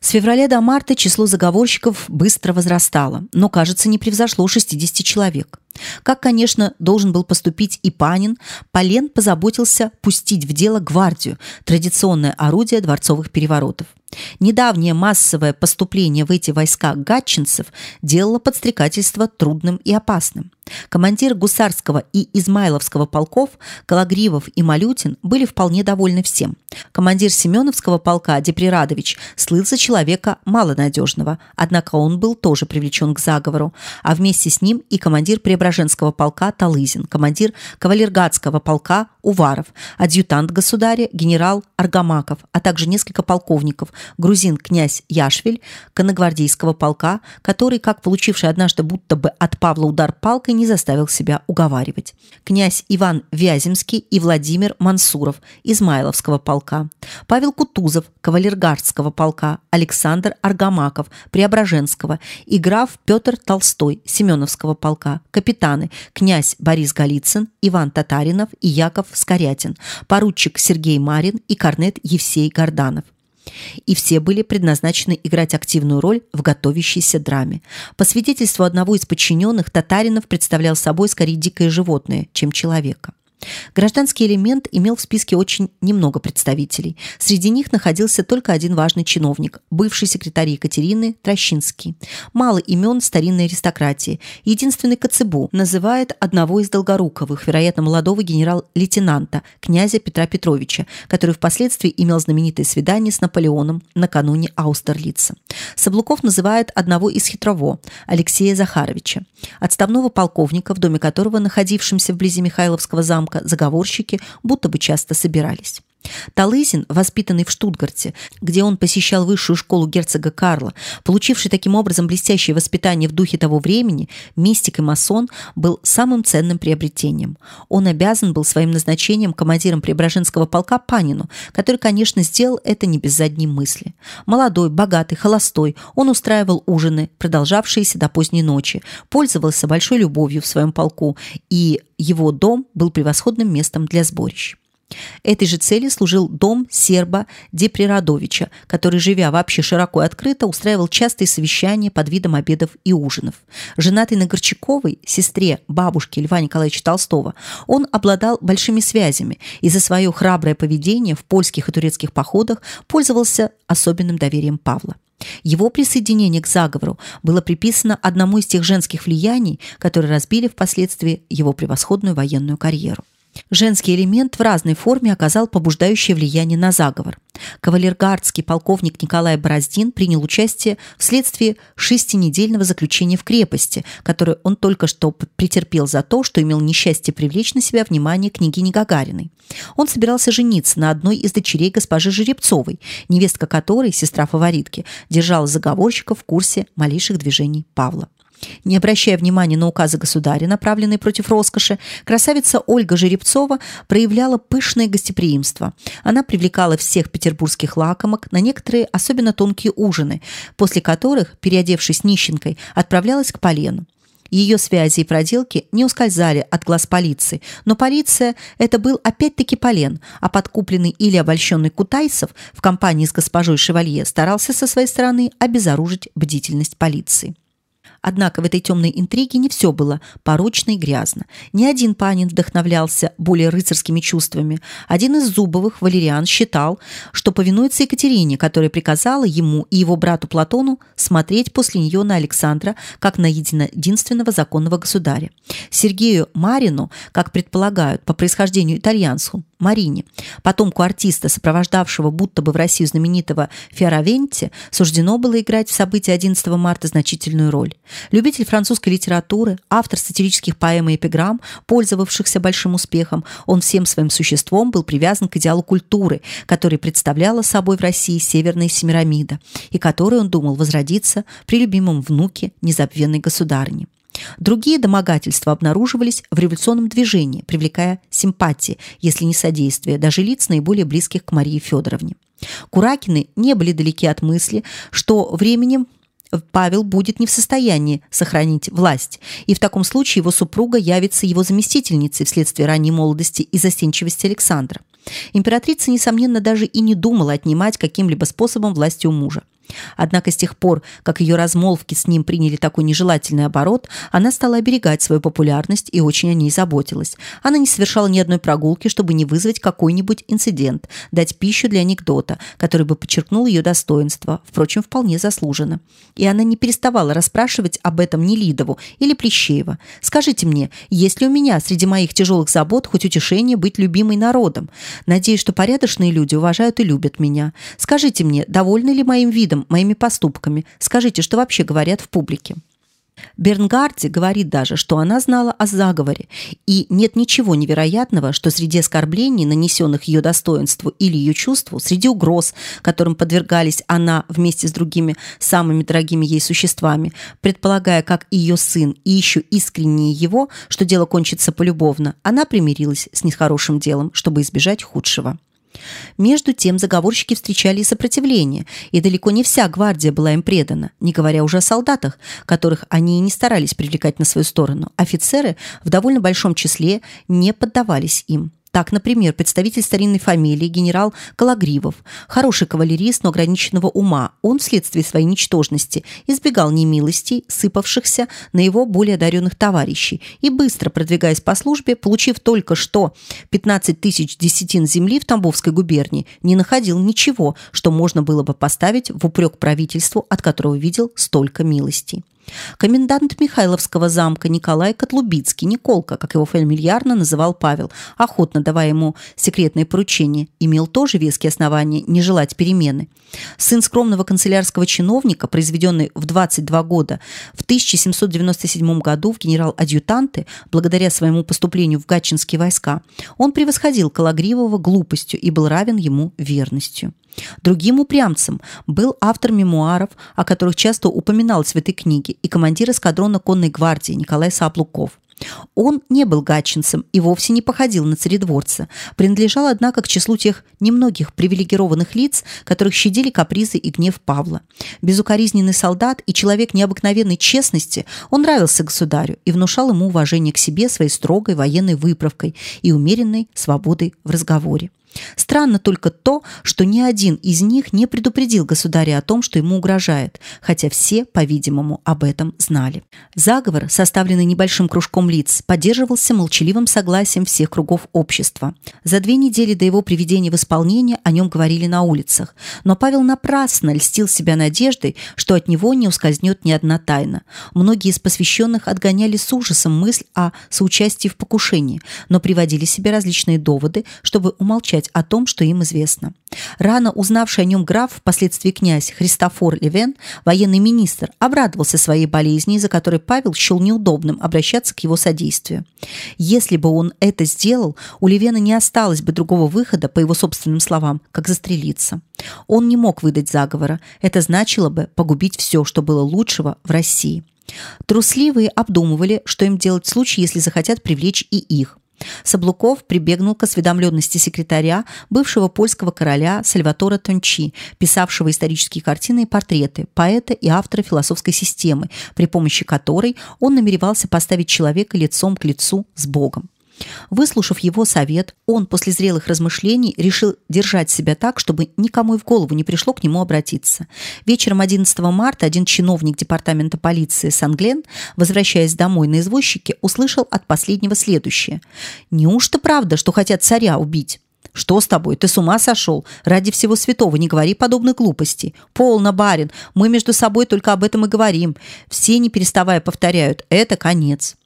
С февраля до марта число заговорщиков быстро возрастало, но, кажется, не превзошло 60 человек. Как, конечно, должен был поступить и Панин, Полен позаботился пустить в дело гвардию, традиционное орудие дворцовых переворотов. Недавнее массовое поступление в эти войска гатчинцев делало подстрекательство трудным и опасным. Командир гусарского и измайловского полков Калагривов и Малютин были вполне довольны всем. Командир Семеновского полка Деприрадович слыл за человека малонадежного, однако он был тоже привлечен к заговору, а вместе с ним и командир Преображенского полка Талызин, командир кавалергатского полка Уваров, адъютант государя генерал Аргамаков, а также несколько полковников, грузин князь Яшвель, конногвардейского полка, который, как получивший однажды будто бы от Павла удар палкой, не заставил себя уговаривать. Князь Иван Вяземский и Владимир Мансуров Измайловского полка, Павел Кутузов Кавалергардского полка, Александр Аргамаков Преображенского. И граф Петр Толстой Семеновского полка, капитаны князь Борис Голицын, Иван Татаринов и Яков Скорятин, поручик Сергей Марин и корнет Евсей Горданов и все были предназначены играть активную роль в готовящейся драме. По свидетельству одного из подчиненных, Татаринов представлял собой скорее дикое животное, чем человека. Гражданский элемент имел в списке очень немного представителей. Среди них находился только один важный чиновник, бывший секретарь Екатерины Трощинский. Мало имен старинной аристократии. Единственный Коцебу называет одного из Долгоруковых, вероятно, молодого генерал-лейтенанта, князя Петра Петровича, который впоследствии имел знаменитое свидание с Наполеоном накануне Аустерлица. Соблуков называет одного из хитрово, Алексея Захаровича, отставного полковника, в доме которого, находившемся вблизи Михайловского замка, замка заговорщики будто бы часто собирались. Талызин, воспитанный в Штутгарте, где он посещал высшую школу герцога Карла, получивший таким образом блестящее воспитание в духе того времени, мистик и масон, был самым ценным приобретением. Он обязан был своим назначением командиром Преображенского полка Панину, который, конечно, сделал это не без задней мысли. Молодой, богатый, холостой, он устраивал ужины, продолжавшиеся до поздней ночи, пользовался большой любовью в своем полку, и его дом был превосходным местом для сборищ. Этой же цели служил дом серба Деприрадовича, который, живя вообще широко и открыто, устраивал частые совещания под видом обедов и ужинов. Женатый на Горчаковой, сестре бабушки Льва Николаевича Толстого, он обладал большими связями и за свое храброе поведение в польских и турецких походах пользовался особенным доверием Павла. Его присоединение к заговору было приписано одному из тех женских влияний, которые разбили впоследствии его превосходную военную карьеру. Женский элемент в разной форме оказал побуждающее влияние на заговор. Кавалергардский полковник Николай Бороздин принял участие вследствие шестинедельного заключения в крепости, которое он только что претерпел за то, что имел несчастье привлечь на себя внимание княгини Гагариной. Он собирался жениться на одной из дочерей госпожи Жеребцовой, невестка которой, сестра фаворитки, держала заговорщиков в курсе малейших движений Павла. Не обращая внимания на указы государя, направленные против роскоши, красавица Ольга Жеребцова проявляла пышное гостеприимство. Она привлекала всех петербургских лакомок на некоторые особенно тонкие ужины, после которых, переодевшись нищенкой, отправлялась к Полену. Ее связи и проделки не ускользали от глаз полиции, но полиция – это был опять-таки Полен, а подкупленный или обольщенный Кутайсов в компании с госпожой Шевалье старался со своей стороны обезоружить бдительность полиции. Однако в этой темной интриге не все было порочно и грязно. Ни один Панин вдохновлялся более рыцарскими чувствами. Один из Зубовых, Валериан, считал, что повинуется Екатерине, которая приказала ему и его брату Платону смотреть после нее на Александра как на единственного законного государя. Сергею Марину, как предполагают по происхождению итальянцу, Марине, потомку артиста, сопровождавшего будто бы в Россию знаменитого Фиоравенти, суждено было играть в события 11 марта значительную роль. Любитель французской литературы, автор сатирических поэм и эпиграмм, пользовавшихся большим успехом, он всем своим существом был привязан к идеалу культуры, который представляла собой в России Северная Семирамида, и который он думал возродиться при любимом внуке незабвенной государыни. Другие домогательства обнаруживались в революционном движении, привлекая симпатии, если не содействие, даже лиц наиболее близких к Марии Федоровне. Куракины не были далеки от мысли, что временем Павел будет не в состоянии сохранить власть, и в таком случае его супруга явится его заместительницей вследствие ранней молодости и застенчивости Александра. Императрица, несомненно, даже и не думала отнимать каким-либо способом власти у мужа. Однако с тех пор, как ее размолвки с ним приняли такой нежелательный оборот, она стала оберегать свою популярность и очень о ней заботилась. Она не совершала ни одной прогулки, чтобы не вызвать какой-нибудь инцидент, дать пищу для анекдота, который бы подчеркнул ее достоинство, впрочем, вполне заслуженно. И она не переставала расспрашивать об этом Нелидову или Плещеева. «Скажите мне, есть ли у меня среди моих тяжелых забот хоть утешение быть любимой народом? Надеюсь, что порядочные люди уважают и любят меня. Скажите мне, довольны ли моим видом моими поступками. Скажите, что вообще говорят в публике. Бернгарди говорит даже, что она знала о заговоре, и нет ничего невероятного, что среди оскорблений, нанесенных ее достоинству или ее чувству, среди угроз, которым подвергались она вместе с другими самыми дорогими ей существами, предполагая, как ее сын, и еще искреннее его, что дело кончится полюбовно, она примирилась с нехорошим делом, чтобы избежать худшего. Между тем заговорщики встречали и сопротивление, и далеко не вся гвардия была им предана, не говоря уже о солдатах, которых они и не старались привлекать на свою сторону. Офицеры в довольно большом числе не поддавались им. Так, например, представитель старинной фамилии генерал Калагривов, хороший кавалерист, но ограниченного ума, он вследствие своей ничтожности избегал немилостей, сыпавшихся на его более одаренных товарищей, и быстро продвигаясь по службе, получив только что 15 тысяч десятин земли в Тамбовской губернии, не находил ничего, что можно было бы поставить в упрек правительству, от которого видел столько милостей. Комендант Михайловского замка Николай Котлубицкий, Николка, как его фамильярно называл Павел, охотно давая ему секретные поручения, имел тоже веские основания не желать перемены. Сын скромного канцелярского чиновника, произведенный в 22 года, в 1797 году в генерал-адъютанты, благодаря своему поступлению в гатчинские войска, он превосходил Калагривого глупостью и был равен ему верностью. Другим упрямцем был автор мемуаров, о которых часто упоминалось в этой книге, и командир эскадрона конной гвардии Николай Саплуков. Он не был гатчинцем и вовсе не походил на царедворца, принадлежал, однако, к числу тех немногих привилегированных лиц, которых щадили капризы и гнев Павла. Безукоризненный солдат и человек необыкновенной честности, он нравился государю и внушал ему уважение к себе своей строгой военной выправкой и умеренной свободой в разговоре. Странно только то, что ни один из них не предупредил государя о том, что ему угрожает, хотя все, по-видимому, об этом знали. Заговор, составленный небольшим кружком лиц, поддерживался молчаливым согласием всех кругов общества. За две недели до его приведения в исполнение о нем говорили на улицах, но Павел напрасно льстил себя надеждой, что от него не ускользнет ни одна тайна. Многие из посвященных отгоняли с ужасом мысль о соучастии в покушении, но приводили себе различные доводы, чтобы умолчать умолчать о том, что им известно. Рано узнавший о нем граф, впоследствии князь Христофор Левен, военный министр, обрадовался своей болезни, из-за которой Павел счел неудобным обращаться к его содействию. Если бы он это сделал, у Левена не осталось бы другого выхода, по его собственным словам, как застрелиться. Он не мог выдать заговора. Это значило бы погубить все, что было лучшего в России. Трусливые обдумывали, что им делать в случае, если захотят привлечь и их. Соблуков прибегнул к осведомленности секретаря бывшего польского короля Сальватора Тончи, писавшего исторические картины и портреты, поэта и автора философской системы, при помощи которой он намеревался поставить человека лицом к лицу с Богом. Выслушав его совет, он после зрелых размышлений решил держать себя так, чтобы никому и в голову не пришло к нему обратиться. Вечером 11 марта один чиновник департамента полиции Санглен, возвращаясь домой на извозчике, услышал от последнего следующее: "Неужто правда, что хотят царя убить?" Что с тобой? Ты с ума сошел? Ради всего святого не говори подобной глупости. Полно, барин. Мы между собой только об этом и говорим. Все не переставая повторяют: это конец.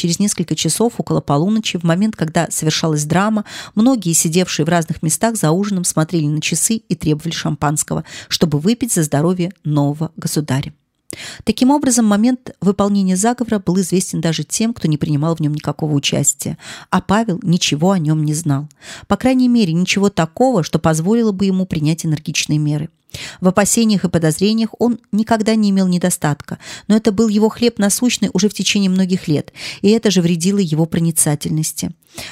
Через несколько часов, около полуночи, в момент, когда совершалась драма, многие, сидевшие в разных местах за ужином, смотрели на часы и требовали шампанского, чтобы выпить за здоровье нового государя. Таким образом, момент выполнения заговора был известен даже тем, кто не принимал в нем никакого участия, а Павел ничего о нем не знал. По крайней мере, ничего такого, что позволило бы ему принять энергичные меры. В опасениях и подозрениях он никогда не имел недостатка, но это был его хлеб насущный уже в течение многих лет, и это же вредило его проницательности.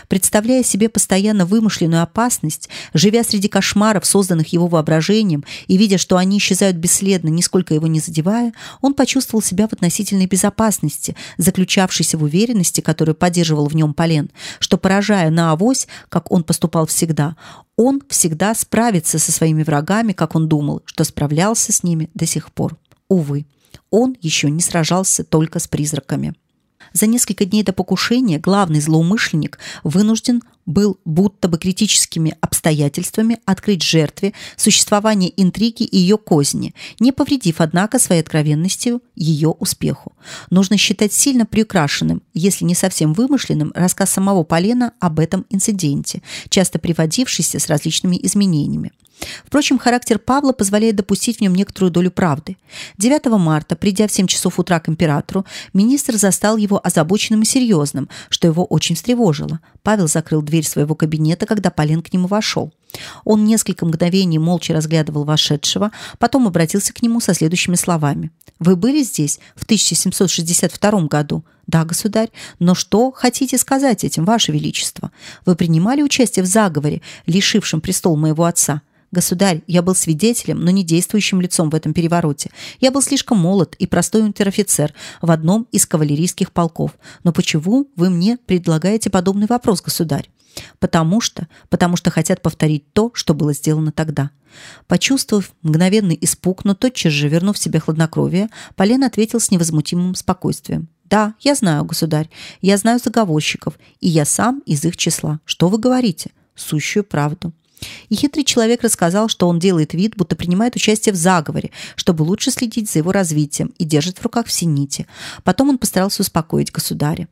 Представляя себе постоянно вымышленную опасность, живя среди кошмаров, созданных его воображением, и видя, что они исчезают бесследно, нисколько его не задевая, он почувствовал себя в относительной безопасности, заключавшейся в уверенности, которую поддерживал в нем Полен, что, поражая на авось, как он поступал всегда, он всегда справится со своими врагами, как он думал, что справлялся с ними до сих пор. Увы, он еще не сражался только с призраками. За несколько дней до покушения главный злоумышленник вынужден был будто бы критическими обстоятельствами открыть жертве существование интриги и ее козни, не повредив, однако, своей откровенностью ее успеху. Нужно считать сильно приукрашенным, если не совсем вымышленным, рассказ самого Полена об этом инциденте, часто приводившийся с различными изменениями. Впрочем, характер Павла позволяет допустить в нем некоторую долю правды. 9 марта, придя в 7 часов утра к императору, министр застал его озабоченным и серьезным, что его очень встревожило. Павел закрыл дверь своего кабинета, когда Полин к нему вошел. Он несколько мгновений молча разглядывал вошедшего, потом обратился к нему со следующими словами. «Вы были здесь в 1762 году?» «Да, государь. Но что хотите сказать этим, ваше величество? Вы принимали участие в заговоре, лишившем престол моего отца?» Государь, я был свидетелем, но не действующим лицом в этом перевороте. Я был слишком молод и простой унтер-офицер в одном из кавалерийских полков. Но почему вы мне предлагаете подобный вопрос, государь? Потому что, потому что хотят повторить то, что было сделано тогда. Почувствовав мгновенный испуг, но тотчас же вернув себе хладнокровие, Полен ответил с невозмутимым спокойствием. Да, я знаю, государь. Я знаю заговорщиков, и я сам из их числа. Что вы говорите? Сущую правду. И хитрый человек рассказал, что он делает вид, будто принимает участие в заговоре, чтобы лучше следить за его развитием и держит в руках все нити. Потом он постарался успокоить государя.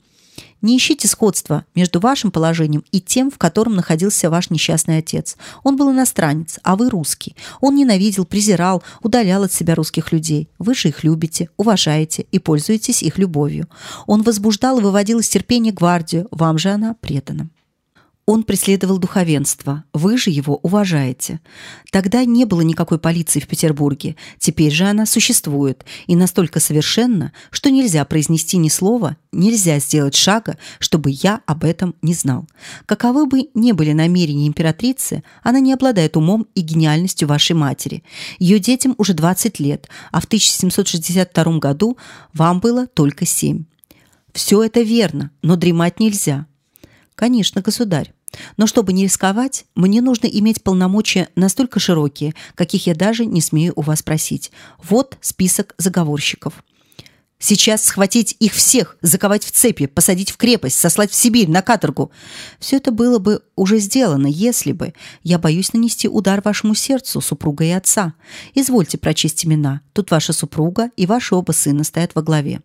Не ищите сходства между вашим положением и тем, в котором находился ваш несчастный отец. Он был иностранец, а вы русский. Он ненавидел, презирал, удалял от себя русских людей. Вы же их любите, уважаете и пользуетесь их любовью. Он возбуждал и выводил из терпения гвардию, вам же она предана. Он преследовал духовенство, вы же его уважаете. Тогда не было никакой полиции в Петербурге, теперь же она существует, и настолько совершенно, что нельзя произнести ни слова, нельзя сделать шага, чтобы я об этом не знал. Каковы бы ни были намерения императрицы, она не обладает умом и гениальностью вашей матери. Ее детям уже 20 лет, а в 1762 году вам было только 7. Все это верно, но дремать нельзя. Конечно, государь. Но чтобы не рисковать, мне нужно иметь полномочия настолько широкие, каких я даже не смею у вас просить. Вот список заговорщиков. Сейчас схватить их всех, заковать в цепи, посадить в крепость, сослать в Сибирь на каторгу. Все это было бы уже сделано, если бы. Я боюсь нанести удар вашему сердцу, супруга и отца. Извольте прочесть имена. Тут ваша супруга и ваши оба сына стоят во главе.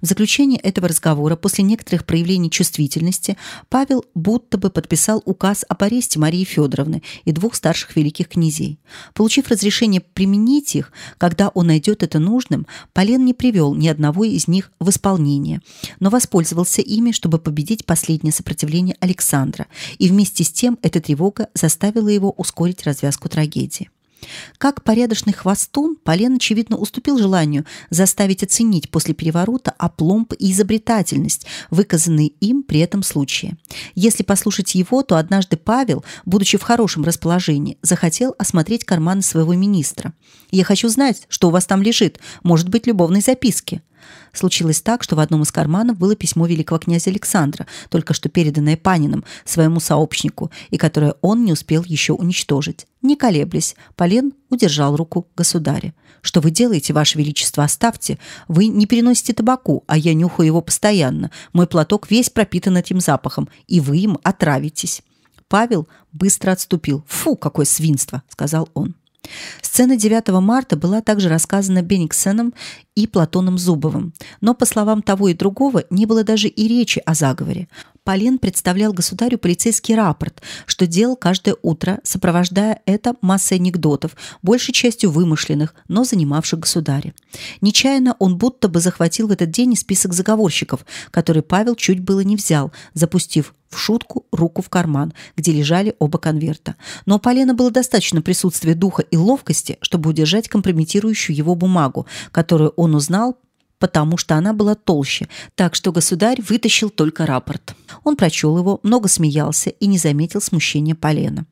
В заключение этого разговора, после некоторых проявлений чувствительности, Павел будто бы подписал указ об аресте Марии Федоровны и двух старших великих князей. Получив разрешение применить их, когда он найдет это нужным, Полен не привел ни одного из них в исполнение, но воспользовался ими, чтобы победить последнее сопротивление Александра, и вместе с тем эта тревога заставила его ускорить развязку трагедии. Как порядочный хвостун, Полен, очевидно, уступил желанию заставить оценить после переворота опломб и изобретательность, выказанные им при этом случае. Если послушать его, то однажды Павел, будучи в хорошем расположении, захотел осмотреть карманы своего министра. «Я хочу знать, что у вас там лежит. Может быть, любовные записки». Случилось так, что в одном из карманов было письмо великого князя Александра, только что переданное Паниным своему сообщнику, и которое он не успел еще уничтожить. Не колеблясь, Полен удержал руку государя. «Что вы делаете, ваше величество? Оставьте. Вы не переносите табаку, а я нюхаю его постоянно. Мой платок весь пропитан этим запахом, и вы им отравитесь». Павел быстро отступил. «Фу, какое свинство!» — сказал он. Сцена 9 марта была также рассказана Бениксеном и Платоном Зубовым. Но, по словам того и другого, не было даже и речи о заговоре. Полен представлял государю полицейский рапорт, что делал каждое утро, сопровождая это массой анекдотов, большей частью вымышленных, но занимавших государя. Нечаянно он будто бы захватил в этот день список заговорщиков, который Павел чуть было не взял, запустив в шутку руку в карман, где лежали оба конверта. Но у Полена было достаточно присутствия духа и ловкости, чтобы удержать компрометирующую его бумагу, которую он узнал потому что она была толще, так что государь вытащил только рапорт. Он прочел его, много смеялся и не заметил смущения Полена.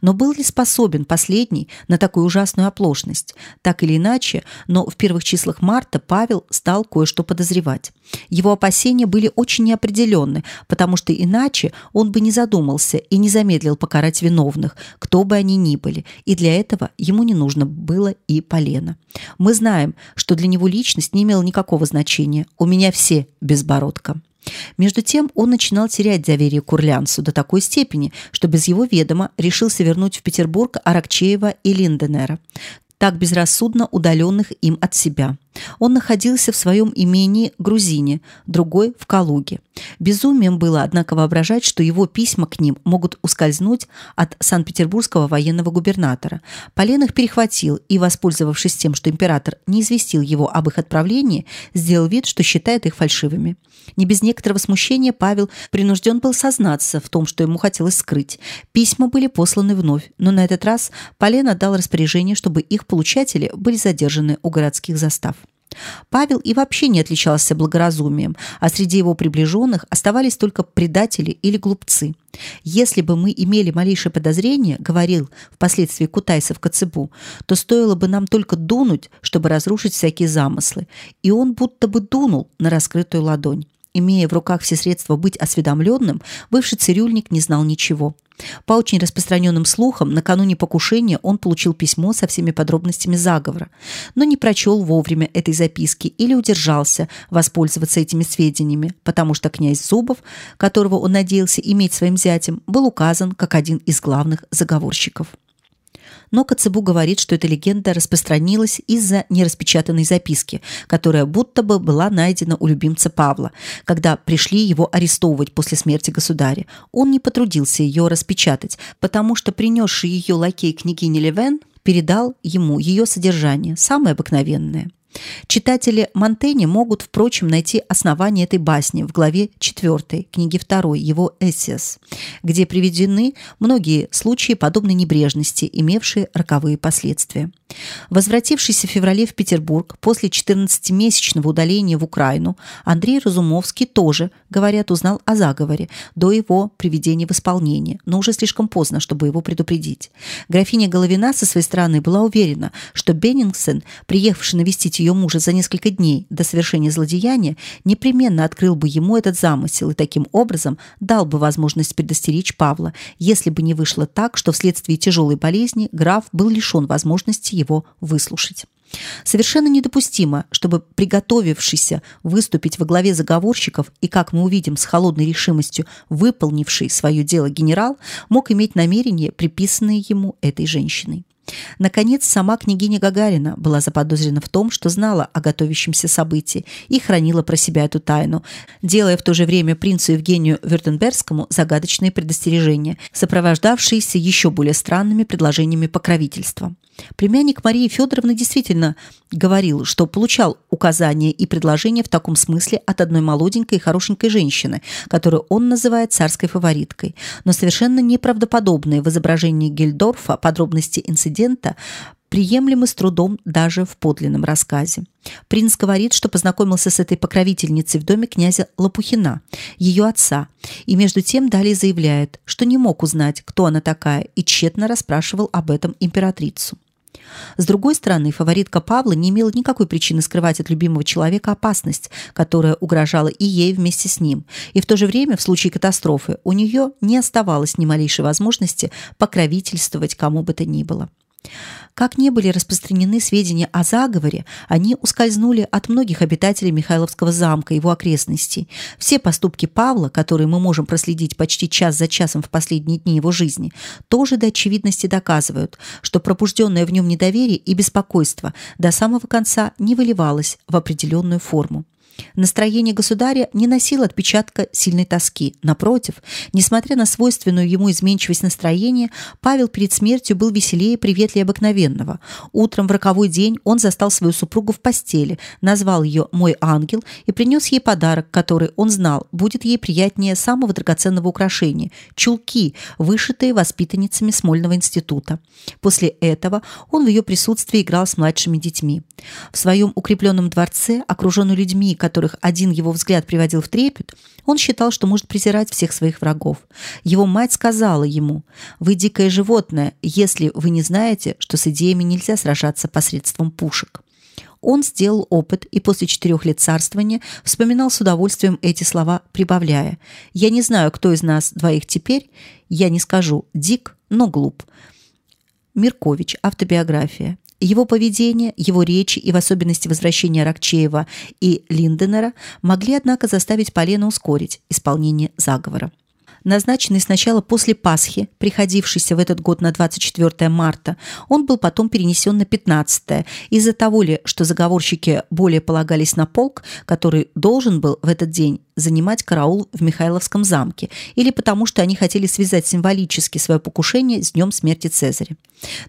Но был ли способен последний на такую ужасную оплошность? Так или иначе, но в первых числах марта Павел стал кое-что подозревать. Его опасения были очень неопределенны, потому что иначе он бы не задумался и не замедлил покарать виновных, кто бы они ни были, и для этого ему не нужно было и полено. Мы знаем, что для него личность не имела никакого значения. У меня все безбородка. Между тем он начинал терять доверие Курлянцу до такой степени, что без его ведома решился вернуть в Петербург Аракчеева и Линденера так безрассудно удаленных им от себя. Он находился в своем имении Грузине, другой в Калуге. Безумием было, однако, воображать, что его письма к ним могут ускользнуть от Санкт-Петербургского военного губернатора. Полен их перехватил и, воспользовавшись тем, что император не известил его об их отправлении, сделал вид, что считает их фальшивыми. Не без некоторого смущения Павел принужден был сознаться в том, что ему хотелось скрыть. Письма были посланы вновь, но на этот раз Полен отдал распоряжение, чтобы их получатели были задержаны у городских застав. Павел и вообще не отличался благоразумием, а среди его приближенных оставались только предатели или глупцы. Если бы мы имели малейшее подозрение, говорил впоследствии Кутайсов Коцебу, то стоило бы нам только дунуть, чтобы разрушить всякие замыслы, и он будто бы дунул на раскрытую ладонь. Имея в руках все средства быть осведомленным, бывший цирюльник не знал ничего. По очень распространенным слухам, накануне покушения он получил письмо со всеми подробностями заговора, но не прочел вовремя этой записки или удержался воспользоваться этими сведениями, потому что князь Зубов, которого он надеялся иметь своим зятем, был указан как один из главных заговорщиков но Коцебу говорит, что эта легенда распространилась из-за нераспечатанной записки, которая будто бы была найдена у любимца Павла, когда пришли его арестовывать после смерти государя. Он не потрудился ее распечатать, потому что принесший ее лакей княгине Левен передал ему ее содержание, самое обыкновенное. Читатели Монтенья могут, впрочем, найти основание этой басни в главе 4 книги 2 его «Эссес», где приведены многие случаи подобной небрежности, имевшие роковые последствия. Возвратившись в феврале в Петербург после 14-месячного удаления в Украину, Андрей Разумовский тоже, говорят, узнал о заговоре до его приведения в исполнение, но уже слишком поздно, чтобы его предупредить. Графиня Головина со своей стороны была уверена, что Беннингсен, приехавший навестить ее мужа за несколько дней до совершения злодеяния, непременно открыл бы ему этот замысел и таким образом дал бы возможность предостеречь Павла, если бы не вышло так, что вследствие тяжелой болезни граф был лишен возможности его выслушать. Совершенно недопустимо, чтобы приготовившийся выступить во главе заговорщиков и, как мы увидим, с холодной решимостью выполнивший свое дело генерал, мог иметь намерение, приписанное ему этой женщиной. Наконец, сама княгиня Гагарина была заподозрена в том, что знала о готовящемся событии и хранила про себя эту тайну, делая в то же время принцу Евгению Вюртембергскому загадочные предостережения, сопровождавшиеся еще более странными предложениями покровительства. Племянник Марии Федоровны действительно говорил, что получал указания и предложения в таком смысле от одной молоденькой и хорошенькой женщины, которую он называет царской фавориткой, но совершенно неправдоподобные в изображении Гельдорфа подробности инцидента приемлемы с трудом даже в подлинном рассказе. Принц говорит, что познакомился с этой покровительницей в доме князя Лопухина, ее отца, и между тем далее заявляет, что не мог узнать, кто она такая, и тщетно расспрашивал об этом императрицу. С другой стороны, фаворитка Павла не имела никакой причины скрывать от любимого человека опасность, которая угрожала и ей вместе с ним. И в то же время, в случае катастрофы, у нее не оставалось ни малейшей возможности покровительствовать кому бы то ни было. Как не были распространены сведения о заговоре, они ускользнули от многих обитателей Михайловского замка и его окрестностей. Все поступки Павла, которые мы можем проследить почти час за часом в последние дни его жизни, тоже до очевидности доказывают, что пробужденное в нем недоверие и беспокойство до самого конца не выливалось в определенную форму. Настроение государя не носило отпечатка сильной тоски. Напротив, несмотря на свойственную ему изменчивость настроения, Павел перед смертью был веселее и приветливее обыкновенного. Утром в роковой день он застал свою супругу в постели, назвал ее «мой ангел» и принес ей подарок, который он знал будет ей приятнее самого драгоценного украшения – чулки, вышитые воспитанницами Смольного института. После этого он в ее присутствии играл с младшими детьми. В своем укрепленном дворце, окруженный людьми, которых один его взгляд приводил в трепет, он считал, что может презирать всех своих врагов. Его мать сказала ему: "Вы дикое животное, если вы не знаете, что с идеями нельзя сражаться посредством пушек". Он сделал опыт и после четырех лет царствования вспоминал с удовольствием эти слова, прибавляя: "Я не знаю, кто из нас двоих теперь, я не скажу, дик, но глуп". Миркович. Автобиография. Его поведение, его речи и в особенности возвращение Рокчеева и Линденера могли, однако, заставить Полена ускорить исполнение заговора назначенный сначала после Пасхи, приходившийся в этот год на 24 марта, он был потом перенесен на 15 из-за того ли, что заговорщики более полагались на полк, который должен был в этот день занимать караул в Михайловском замке, или потому что они хотели связать символически свое покушение с днем смерти Цезаря.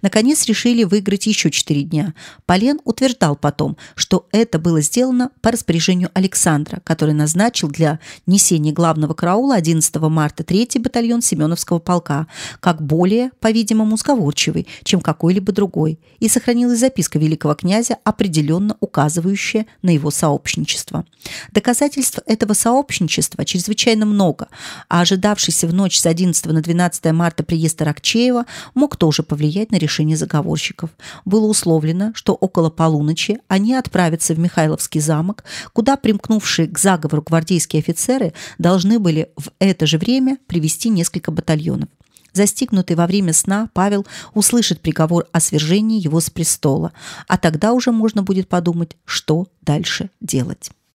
Наконец решили выиграть еще четыре дня. Полен утверждал потом, что это было сделано по распоряжению Александра, который назначил для несения главного караула 11 марта третий батальон Семеновского полка, как более, по-видимому, сговорчивый, чем какой-либо другой, и сохранилась записка великого князя, определенно указывающая на его сообщничество. Доказательств этого сообщничества чрезвычайно много, а ожидавшийся в ночь с 11 на 12 марта приезд Аракчеева мог тоже повлиять на решение заговорщиков. Было условлено, что около полуночи они отправятся в Михайловский замок, куда примкнувшие к заговору гвардейские офицеры должны были в это же привести несколько батальонов. Застигнутый во время сна, Павел услышит приговор о свержении его с престола, а тогда уже можно будет подумать, что дальше делать.